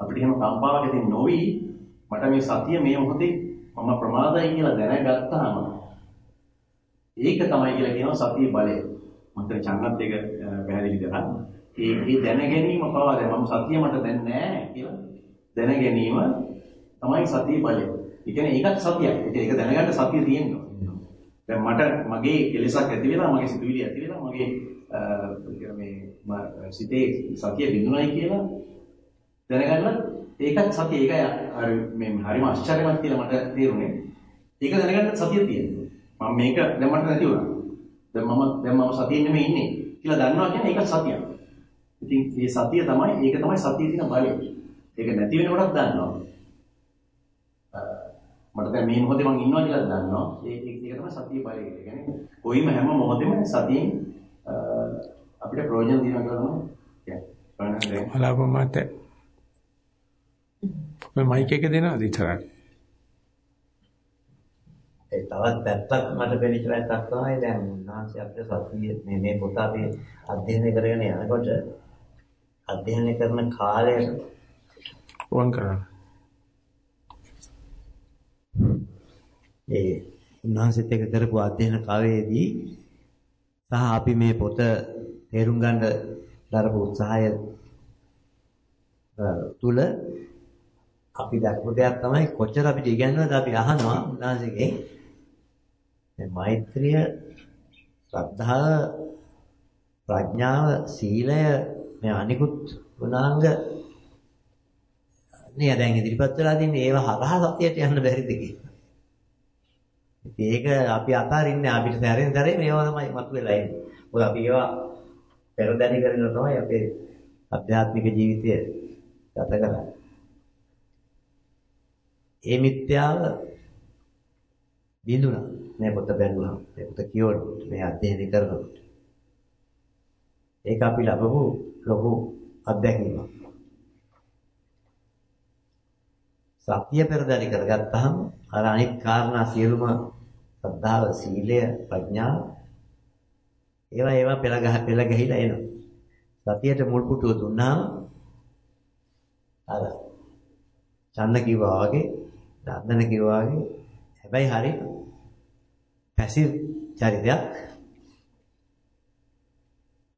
අපිට එහෙම කම්පාවක් ඇති නොවි මට මේ සතිය මේ මොහොතේ මම ප්‍රමාදයි කියලා දැනගත්තාම ඒක තමයි කියලා කියනවා සතිය බලය. මන්ට චන්නත් එක පැහැදිලි කරා. ඒ ඒ දැන ගැනීම පවා දැන් මම සතිය මට දැන් නෑ කියලා දැන ගැනීම තමයි සතිය බලය. ඒ කියන්නේ ඒකත් සතියක්. ඒක දැනගන්න සතිය තියෙනවා. දැන් මට මගේ කෙලෙසක් ඇති වෙලා මගේ සිතුවිලි ඇති වෙලා මගේ මේ සිතේ සතිය බිඳුනයි කියලා දැනගන්න ඒකත් සතිය ඒකයි අර මේ හරිම ආශ්චර්යමත් කියලා මට තේරුනේ. ඒක දැනගන්න සතිය තියෙනවා. මම මේක දැන් මට නැති වුණා. දැන් මම දැන් මම සතියේ නෙමෙයි ඉන්නේ කියලා දන්නවා කියන්නේ ඒක සතියක්. ඉතින් මේ සතිය තමයි ඒක තමයි සතියේ තියෙන බලය. ඒක නැති වෙනකොටත් දන්නවා. මට දැන් මේ මොහොතේ මම ඉන්නවා කියලා දන්නවා. ඒක ඒක තමයි සතිය බලය. ඒ කියන්නේ කොයිම හැම මොහොතෙම සතියෙන් අපිට ප්‍රයෝජන දිනනවා කියලා තමයි කියන්නේ. අලාපමත ඔය මයික් එක දෙනවද ඉතරක්? ඒ තවත් පැත්තක් මට පෙනිච්ච පැත්තක් තමයි දැන් උන්වහන්සේ අපිට සතිය මේ මේ පොත අපි අධ්‍යයනය කරගෙන යනකොට අධ්‍යයනය කරන කාලයට වන් කරන්න. ඒ උන්වහන්සේත් එක්ක කරපු අධ්‍යයන කාලයේදී සහ අපි මේ පොත තේරුම් ගන්න දරපු උත්සාහය තුල අපි දක්ව දෙයක් තමයි කොච්චර අපිට ඉගෙනනවද අපි අහනවා උන්වහන්සේගෙන් මේ මෛත්‍රිය ශ්‍රද්ධාව ප්‍රඥාව සීලය මේ අනිකුත් ගුණාංග නේ දැන් ඉදිරිපත් වෙලා තින්නේ ඒව හරහා සතියට යන්න බැරිද කියලා. ඒක අපි අතාරින්නේ අපිට සැරෙන් සැරේ මේවා තමයි මතුවෙලා ඉන්නේ. මොකද අපි ඒවා පෙරදැනි කරගෙන තමයි අපේ අධ්‍යාත්මික ජීවිතය ගත කරන්නේ. ඒ මිත්‍යාව බිඳුණා. මේ පොත බැලුවා. මේ පොත කියවනකොට මේ අධ්‍යයනය කරනකොට. ඒක අපි ලැබපු ලොකු අත්දැකීමක්. සත්‍ය පෙරදරි කරගත්තාම අර අනිත් කාරණා සියලුම ශ්‍රද්ධාව, සීලය, ප්‍රඥාව ඒවා ඒවා පෙළ ගහ පෙළ ගහිලා එනවා. සතියට මුල් පුටුව දුන්නාම අර චන්න කිව්වා වගේ දන්දන කිව්වා වගේ හැබැයි හරි පැසිව් චරිතයක්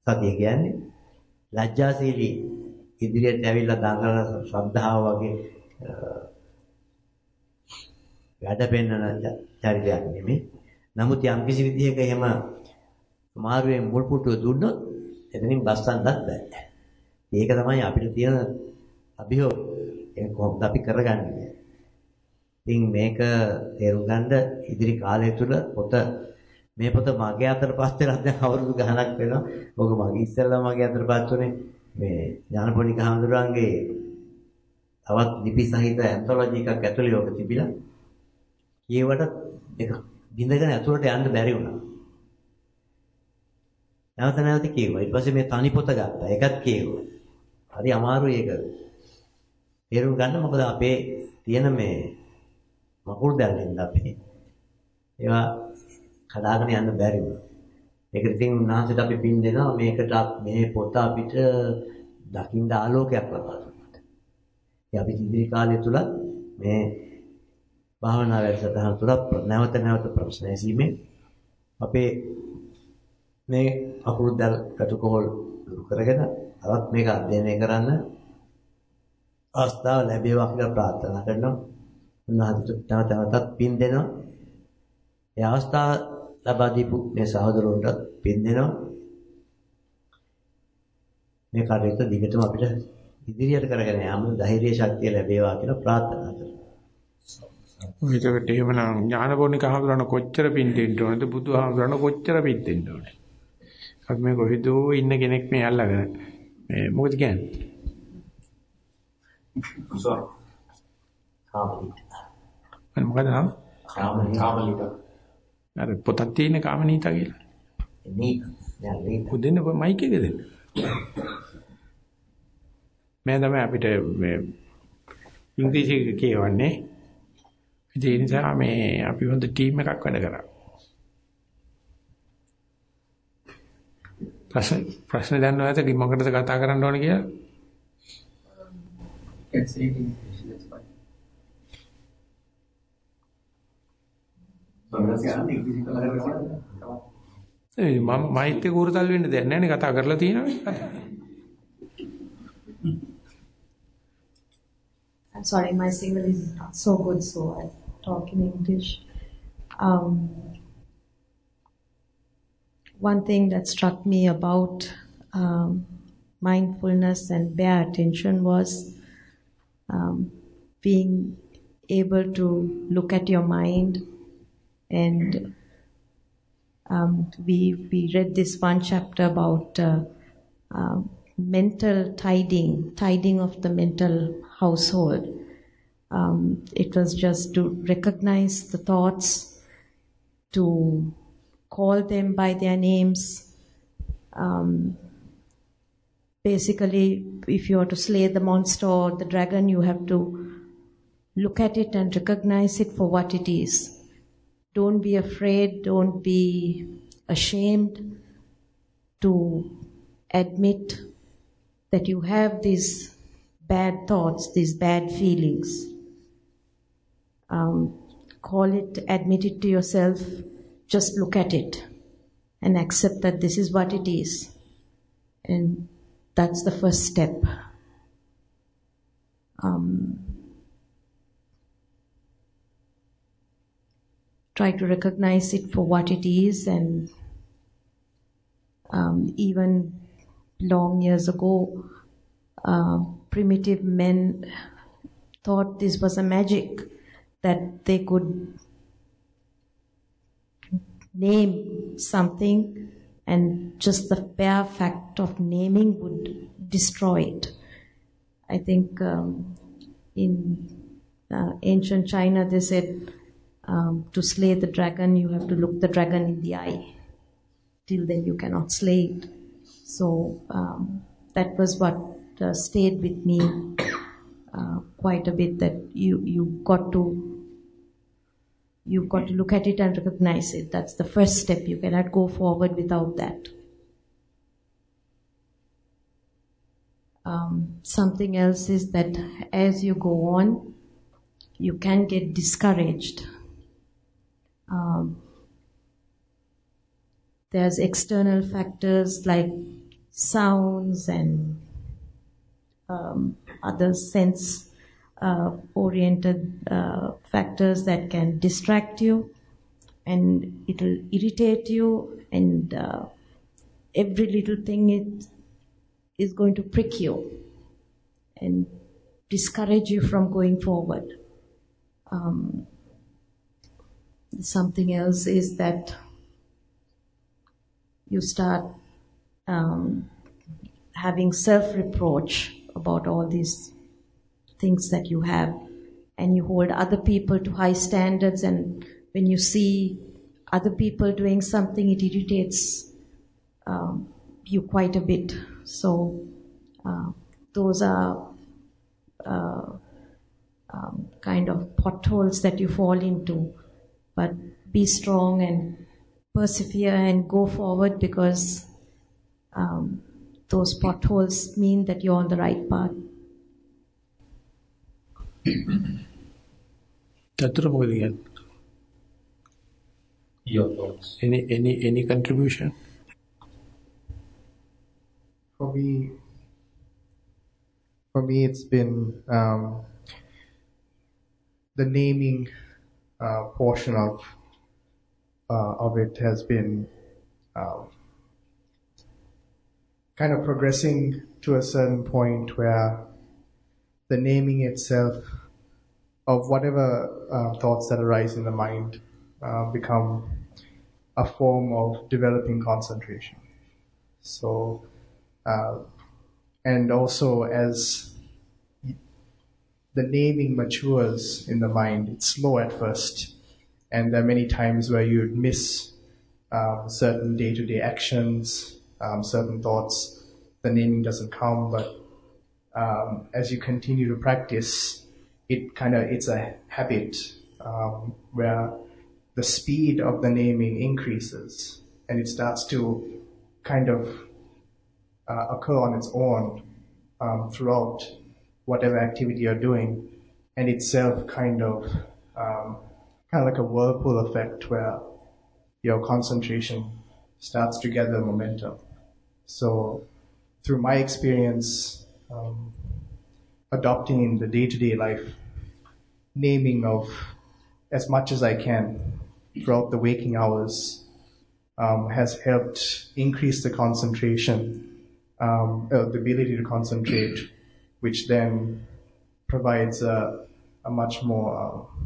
සතිය කියන්නේ ලැජ්ජාශීලී ඉදිරියට ඇවිල්ලා දඟලන ශ්‍රද්ධාව වගේ වැඩ පෙන්වන චරිතයක් නෙමෙයි. නමුත් යම් කිසි විදිහක එහෙම මාරුවේ මුල් පුටුව දුන්නොත් එතනින් බස්සන්නත් බෑ. ඒක තමයි අපිට තියෙන අභියෝග. ඒක කොහොමද අපි කරගන්නේ? ඉතින් මේක තේරුම් ගන්න ඉදිරි කාලය තුල පොත මේ පොත මගේ අතට පස් වෙලා දැන් අවුරුදු ගණනක් වෙනවා. ඕක මගේ ඉස්සෙල්ලා මගේ අතට පස් වුණේ මේ ඥානපෝනික හඳුරන්ගේ තවත් ලිපි සහිත ඇන්තොලොජි එකක් ඇතුලේ ඕක තිබිලා කියවට එක බින්දගෙන ඇතුලට යන්න බැරි වුණා. නැවත නැවත කියුවා. ඊට පස්සේ මේ තනි පොත ගත්තා. ඒකත් කියුවා. හරි අමාරුයි ඒක. තේරුම් ගන්න මොකද අපේ තියෙන මේ මකුළු දැල්ලෙන් අපේ ඒවා කඩාගෙන යන්න බැරි වුණා. ඒකට ඉතින් උන්වහන්සේට අපි පින් දෙනවා මේකට මේ පොත අපිට දකින්න ආලෝකයක් ලබා දුන්නාට. ඉතින් අපි ඉදිරි කාලය තුල මේ භාවනා වැඩසටහන තුල නැවත නැවත ප්‍රශ්න ඇසීමෙන් අපේ මේ අකුරු දැල් කටුකොහල් දුරු කරගෙන තවත් මේක අධ්‍යයනය කරන්න අවස්ථාව ලැබේවා කියලා ප්‍රාර්ථනා කරනවා. උන්වහන්සේට තව තවතත් පින් දෙනවා. ඒ අවස්ථාව ලබා දීපු මේ සහෝදරවන්ට පින් දෙනවා. මේ කටයුත්ත දිගටම අපිට ඉදිරියට කරගෙන යාම ධෛර්ය ශක්තිය ලැබේවා කියලා ප්‍රාර්ථනා කරනවා. ඒකට එහෙමනම් ඥානපෝනික හඳුනන කොච්චර පින් දෙන්න ඕනද බුදුහාමුදුරන කොච්චර පින් දෙන්න ඕනද? අපි මේ කොහෙදෝ ඉන්න කෙනෙක් මේ අල්ලගෙන මේ මොකද කියන්නේ? සෝර් කාමලීට. මම මොකද නම්? කාමලික අර පොතක් තියෙන කාමනීතා කියලා. නීත. දැන් නීත. උදෙන්න මයික් එක දෙන්න. මම තමයි අපිට මේ ඉංග්‍රීසි කියවන්නේ. ඒ නිසා මේ අපි හොඳ ටීම් එකක් වැඩ කරා. ප්‍රශ්න ප්‍රශ්න දන්නවද මොකටද කතා කරන්න ඕනේ කියලා? ඒ මම මයිත් එක උරතල් වෙන්න දෙයක් නැහැ නේ කතා කරලා තියෙනවා. I'm sorry, my Sinhala is not so good, so I talk in English. Um, one thing that struck me about um, mindfulness and bare attention was um, being able to look at your mind and um, we we read this one chapter about uh, uh, mental tidying, tidying of the mental household. Um, it was just to recognize the thoughts, to call them by their names. Um, basically, if you are to slay the monster or the dragon, you have to look at it and recognize it for what it is. Don't be afraid, don't be ashamed to admit that you have these bad thoughts, these bad feelings. Um, call it, admit it to yourself, just look at it and accept that this is what it is. And that's the first step. Um, try to recognize it for what it is. And um, even long years ago uh, primitive men thought this was a magic that they could name something and just the bare fact of naming would destroy it. I think um, in uh, ancient china they said um, to slay the dragon, you have to look the dragon in the eye. Till then, you cannot slay it. So um, that was what uh, stayed with me uh, quite a bit. That you you got to you've got to look at it and recognize it. That's the first step. You cannot go forward without that. Um, something else is that as you go on, you can get discouraged there's external factors like sounds and um, other sense uh, oriented uh, factors that can distract you and it'll irritate you and uh, every little thing it is going to prick you and discourage you from going forward. Um, something else is that you start um, having self reproach about all these things that you have, and you hold other people to high standards. And when you see other people doing something, it irritates um, you quite a bit. So, uh, those are uh, um, kind of potholes that you fall into but be strong and persevere and go forward because um, those potholes mean that you're on the right path. Your thoughts. Any any any contribution? For me, for me, it's been um, the naming uh, portion of uh, of it has been um, kind of progressing to a certain point where the naming itself of whatever uh, thoughts that arise in the mind uh, become a form of developing concentration. So, uh, and also as the naming matures in the mind, it's slow at first, and there are many times where you'd miss um, certain day-to-day actions, um, certain thoughts. The naming doesn't come, but um, as you continue to practice, it kind of it's a habit um, where the speed of the naming increases, and it starts to kind of uh, occur on its own um, throughout whatever activity you're doing, and itself kind of um, kind of like a whirlpool effect where your concentration starts to gather momentum. So, through my experience, um, adopting in the day-to-day life, naming of as much as I can throughout the waking hours um, has helped increase the concentration, um, uh, the ability to concentrate, which then provides a, a much more uh,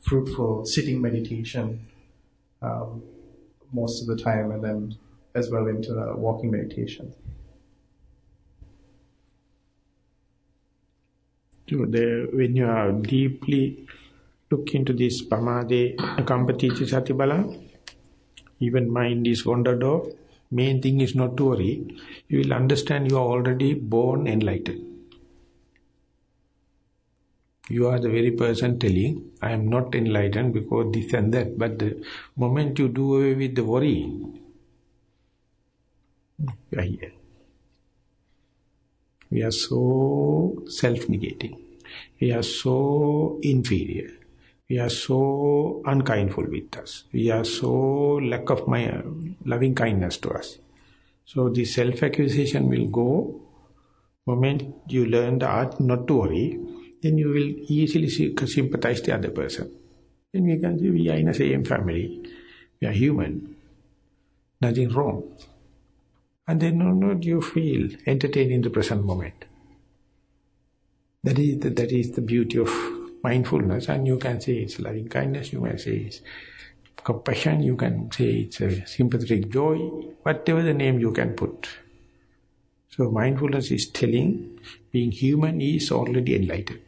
fruitful sitting meditation um, most of the time, and then as well into the walking meditation. So the, when you are deeply look into this pamade akampatiti sati bala, even mind is wandered off, main thing is not to worry, you will understand you are already born enlightened. You are the very person telling, I am not enlightened because this and that. But the moment you do away with the worry, you are here. We are so self-negating. We are so inferior. We are so unkindful with us. We are so lack of my uh, loving kindness to us. So the self-accusation will go. Moment you learn the art not to worry, then you will easily sympathize the other person. Then we can say we are in the same family. We are human. Nothing wrong. And then no, no, you feel entertained in the present moment. That is the, that is the beauty of mindfulness. And you can say it's loving kindness, you can say it's compassion, you can say it's a sympathetic joy, whatever the name you can put. So mindfulness is telling being human is already enlightened.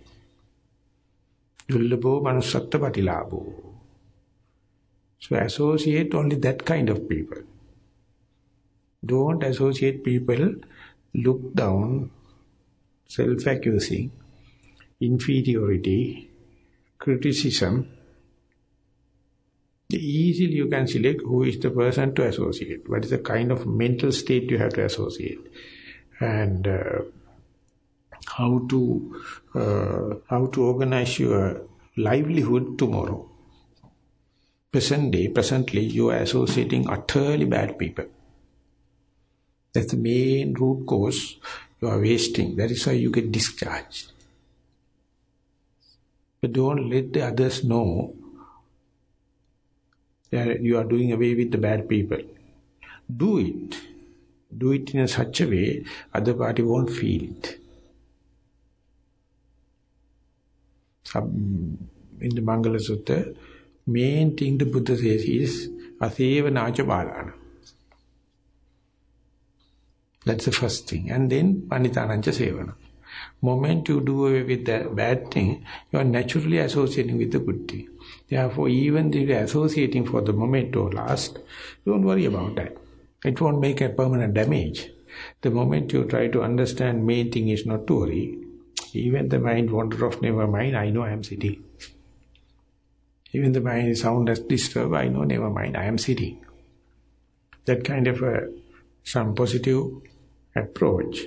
Dullabho manusatta patilabho. So associate only that kind of people. Don't associate people look down, self-accusing, inferiority, criticism. Easily you can select who is the person to associate. What is the kind of mental state you have to associate. And uh, how to uh, how to organize your livelihood tomorrow. Present day, presently, you are associating utterly bad people. That's the main root cause. You are wasting. That is why you get discharged. But don't let the others know that you are doing away with the bad people. Do it. Do it in such a way, other party won't feel it. In the Mangala Sutta, main thing the Buddha says is, Aseva Nacha Balana. That's the first thing. And then panitanancha sevana. Moment you do away with the bad thing, you are naturally associating with the good thing. Therefore, even if you are associating for the moment or last, don't worry about that. It won't make a permanent damage. The moment you try to understand main thing is not to worry, even the mind wander off, never mind, I know I am sitting. Even the mind sound as disturbed, I know, never mind, I am sitting. That kind of a, some positive approach,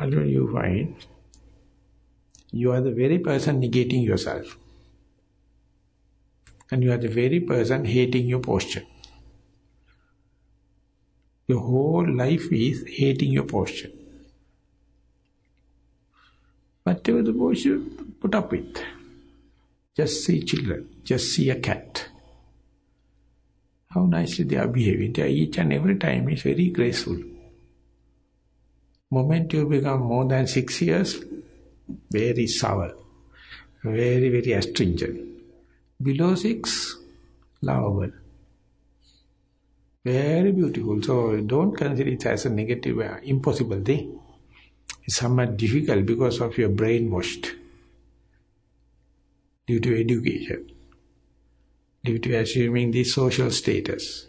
although you find you are the very person negating yourself. And you are the very person hating your posture. Your whole life is hating your posture. Whatever the boy should put up with. Just see children, just see a cat. How nicely they are behaving. They are each and every time is very graceful. Moment you become more than six years, very sour, very, very astringent. Below six, lovable. Very beautiful. So don't consider it as a negative, uh, impossible thing. It's somewhat difficult because of your brainwashed due to education, due to assuming the social status,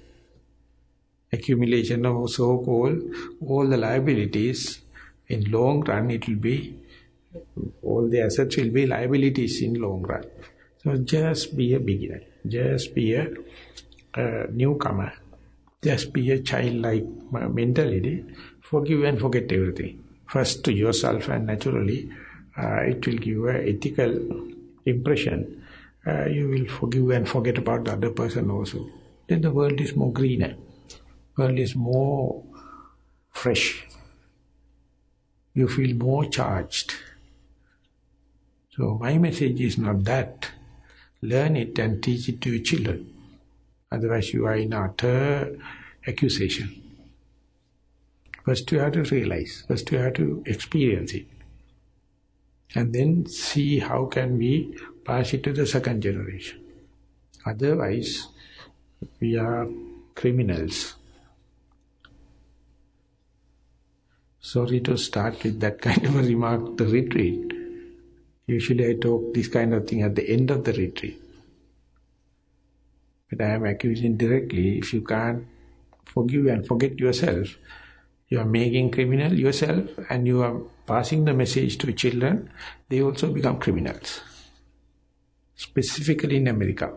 accumulation of so-called all the liabilities, in long run it will be, all the assets will be liabilities in long run. So just be a beginner, just be a newcomer, just be a childlike mentality, forgive and forget everything. First to yourself and naturally uh, it will give a ethical impression, uh, you will forgive and forget about the other person also. Then the world is more greener. World is more fresh. You feel more charged. So my message is not that. Learn it and teach it to your children. Otherwise you are in utter accusation. First you have to realize, first you have to experience it and then see how can we pass it to the second generation. Otherwise, we are criminals. Sorry to start with that kind of a remark, the retreat. Usually I talk this kind of thing at the end of the retreat. But I am accusing directly, if you can't forgive and forget yourself, you are making criminal yourself and you are passing the message to children, they also become criminals. Specifically in America.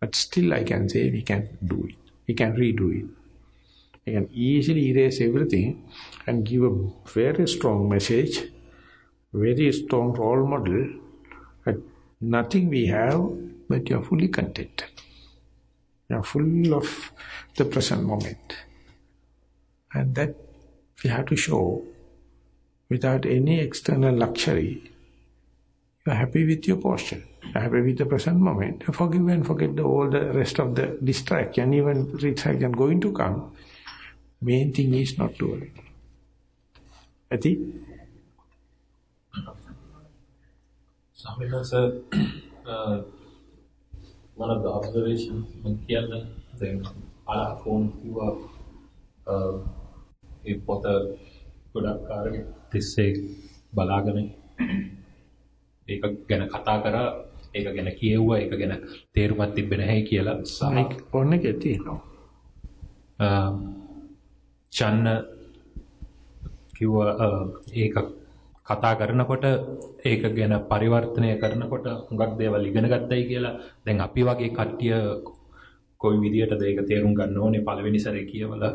But still I can say we can do it. We can redo it. We can easily erase everything and give a very strong message, very strong role model. But nothing we have, but you are fully contented. You are full of the present moment. And that we have to show without any external luxury. You are happy with your posture. You are happy with the present moment. Forgive and forget the, all the rest of the distraction, even distraction going to come. Main thing is not to worry. Ati? Swamina sir, [CLEARS THROAT] uh, one of the observations Kiana, then ala phone කිව්වා ඒ පොත ගොඩක් කාලෙක තිස්සේ බලාගෙන ඒක ගැන කතා කරා ඒක ගැන කියෙව්වා ඒක ගැන තේරුමක් තිබ්බේ නැහැ කියලා. සහ ඔන්න එකේ තියෙනවා. චන්න කිව්වා ඒක කතා කරනකොට ඒක ගැන පරිවර්තනය කරනකොට හුඟක් දේවල් ඉගෙන ගත්තයි කියලා දැන් අපි වගේ කට්ටිය කොයි විදියටද ඒක තේරුම් ගන්න ඕනේ පළවෙනි සැරේ කියවලා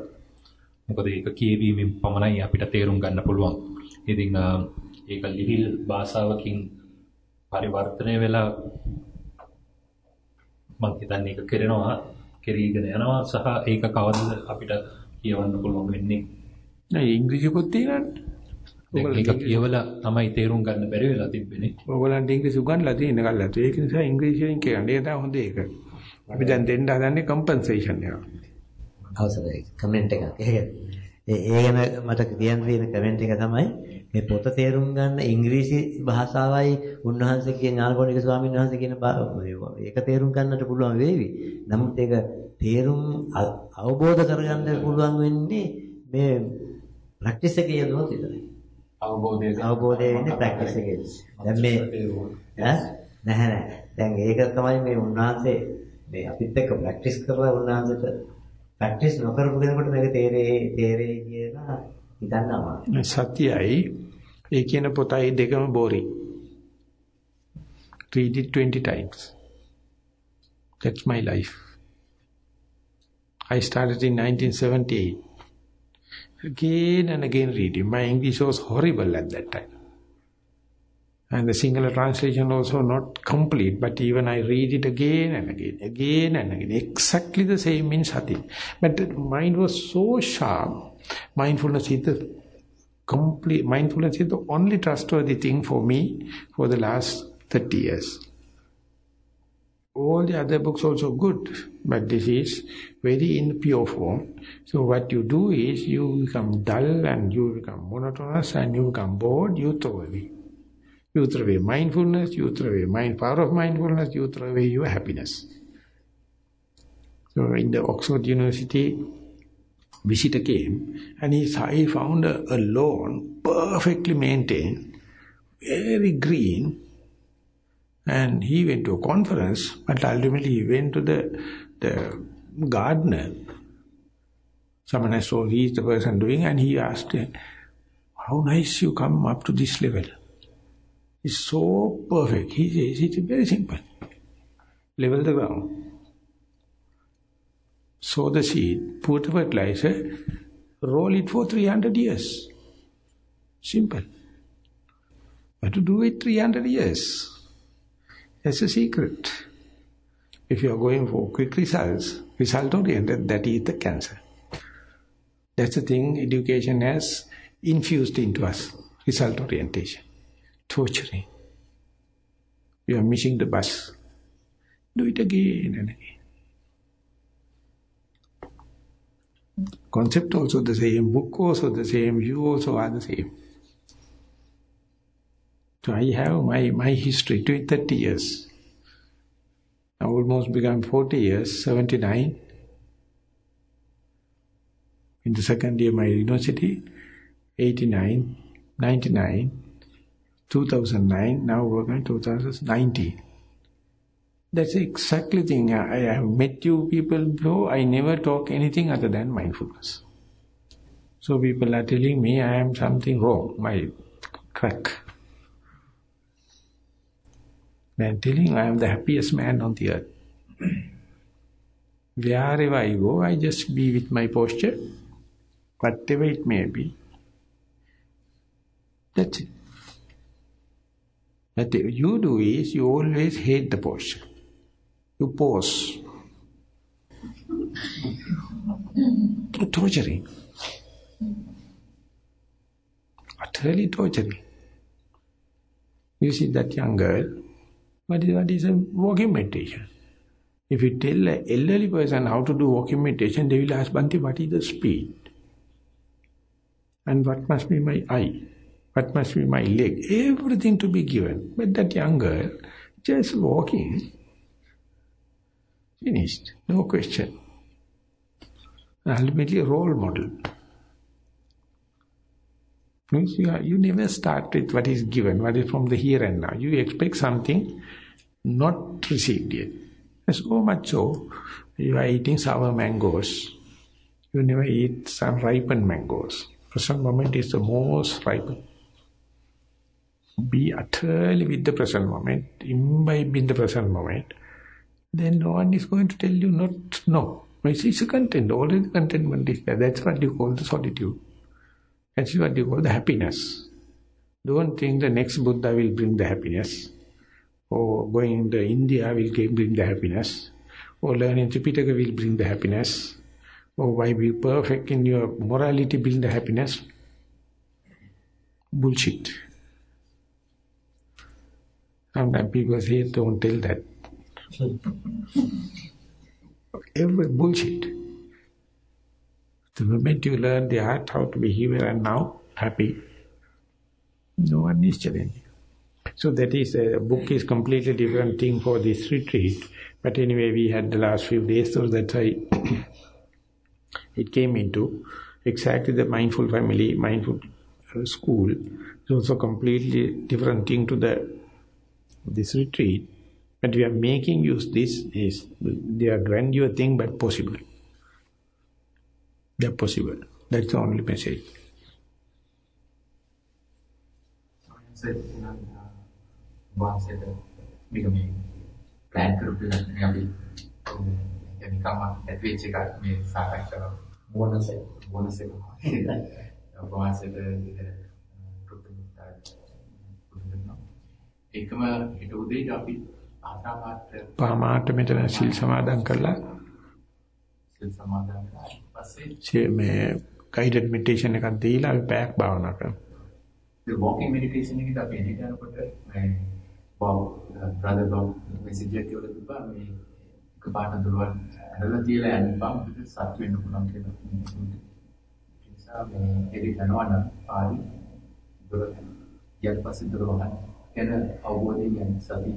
මොකද ඒක කියවීමෙන් පමණයි අපිට තේරුම් ගන්න පුළුවන්. ඉතින් ඒක ලිහිල් භාෂාවකින් පරිවර්තනය වෙලා මම හිතන්නේ ඒක කරනවා කෙරීගෙන යනවා සහ ඒක කවදද අපිට කියවන්න පුළුවන් වෙන්නේ. නෑ ඉංග්‍රීසි පොත් තියෙනවනේ. ඒක කියවලා තමයි තේරුම් ගන්න බැරි වෙලා තිබෙන්නේ. ඔයගලන්ට ඉංග්‍රීසි උගන්ලා තියෙන කල්ලාතු. ඒක නිසා ඉංග්‍රීසියෙන් කියන්නේ ඒක තමයි හොඳ ඒක. අපි දැන් දෙන්න හදන්නේ කම්පෙන්සේෂන් එක. අවසරයි කමෙන්ට් එකක්. ඒ ඒ ගැන මට කියන්න තියෙන කමෙන්ට් එක තමයි මේ පොත තේරුම් ගන්න ඉංග්‍රීසි භාෂාවයි උන්වහන්සේගේ ඥානපෝනික ස්වාමීන් වහන්සේ කියන ඒක තේරුම් ගන්නට පුළුවන් වේවි. නමුත් ඒක තේරුම් අවබෝධ කරගන්න පුළුවන් වෙන්නේ මේ ප්‍රැක්ටිස් එකේ යෙදුනොත් විතරයි. අවබෝධය අවබෝධය වෙන්නේ ප්‍රැක්ටිස් එකේ. දැන් මේ ඈ නැහැ නැහැ. දැන් ඒක තමයි මේ උන්වහන්සේ මේ අපිත් එක්ක ප්‍රැක්ටිස් කරලා උන්වහන්සේට ප්‍රැක්ටිස් නොකරපු කෙනෙකුට මේක තේරෙයි තේරෙයි කියලා හිතන්න අමාරුයි. සත්‍යයි ඒ කියන පොතයි දෙකම බෝරි. Read it 20 times. That's my life. I started in 1978. Again and again reading. My English was horrible at that time. And the Sinhala translation also not complete, but even I read it again and again, again and again. Exactly the same in Sati. But the mind was so sharp. Mindfulness is the complete, mindfulness is the only trustworthy thing for me for the last 30 years. All the other books also good, but this is very in pure form. So what you do is you become dull and you become monotonous and you become bored, you throw away. You throw away mindfulness, you throw away mind power of mindfulness, you throw away your happiness. So in the Oxford University, visitor came and he, he found a, a lawn perfectly maintained, very green, and he went to a conference, but ultimately he went to the, the gardener. Someone I saw he is the person doing and he asked him, how nice you come up to this level. It's so perfect. He says it's very simple. Level the ground. Sow the seed, put fertilizer, roll it for 300 years. Simple. But to do it 300 years, that's a secret. If you are going for quick results, result-oriented, that is the cancer. That's the thing education has infused into us, result orientation torturing. You are missing the bus. Do it again and again. Concept also the same, book also the same, you also are the same. So I have my, my history, 30 years. I almost become 40 years, 79. In the second year my university, 89, 99, 2009, now we're 2019. That's exactly thing. I, have met you people before, I never talk anything other than mindfulness. So people are telling me I am something wrong, my crack. Are telling I am the happiest man on the earth. [CLEARS THROAT] Wherever I go, I just be with my posture, whatever it may be. That's it. What you do is you always hate the posture. You pose. torturing. Utterly torturing. You see that young girl, is, what is a walking meditation? If you tell an elderly person how to do walking meditation, they will ask, Bhante, what is the speed? And what must be my eye? What must be my leg? Everything to be given. But that young girl, just walking, finished, no question. Ultimately role model. You, you never start with what is given, what is from the here and now. You expect something not received yet. So much so, you are eating sour mangoes. You never eat some ripened mangoes. Some moment is the most ripened. Be utterly with the present moment, imbibe in the present moment. Then no one is going to tell you not no. It's a content, already the contentment is there. That's what you call the solitude. That's what you call the happiness. Don't think the next Buddha will bring the happiness. Or going to India will bring the happiness. Or learning Tripitaka will bring the happiness. Or why be perfect in your morality bring the happiness. Bullshit. Sometimes people say, don't tell that. Every bullshit. The moment you learn the art how to be here and now, happy, No one is challenging. So that is, a book is completely different thing for this retreat. But anyway, we had the last few days, so that I, [COUGHS] it came into exactly the mindful family, mindful uh, school. It's also completely different thing to the this retreat. But we are making use this is they are grandeur thing, but possible. They're possible. That's the only message. වාසයට මේක මේ ප්ලෑන් කරපු එකක් නේ අපි එනිකම ඇති වෙච්ච එකක් මේ සාකච්ඡාව. බෝනස් එක. බෝනස් එක වාසයට එකම හිට උදේට අපි ආසාපාත්‍ර පහමාට මෙතන සිල් සමාදන් කරලා සිල් සමාදන් පස්සේ මේ guided meditation එකක් දීලා අපි back භාවනා කරනවා. ඒ walking meditation එකේදී අපි එන යනකොට මේ බොබ් බ්‍රදර් බොබ් මෙසේජ් එකක් කියලා තිබ්බා මේ එකපාරට දොරවල් ඇරලා තියලා යන්න බම් පිට සත් වෙන්න පුළුවන් කියලා. ඒ නිසා මේ එළියට යනවා නම් පාරි දොර ඊට පස්සේ දොර වහන්න. එන අවබෝධය ගැන සතිය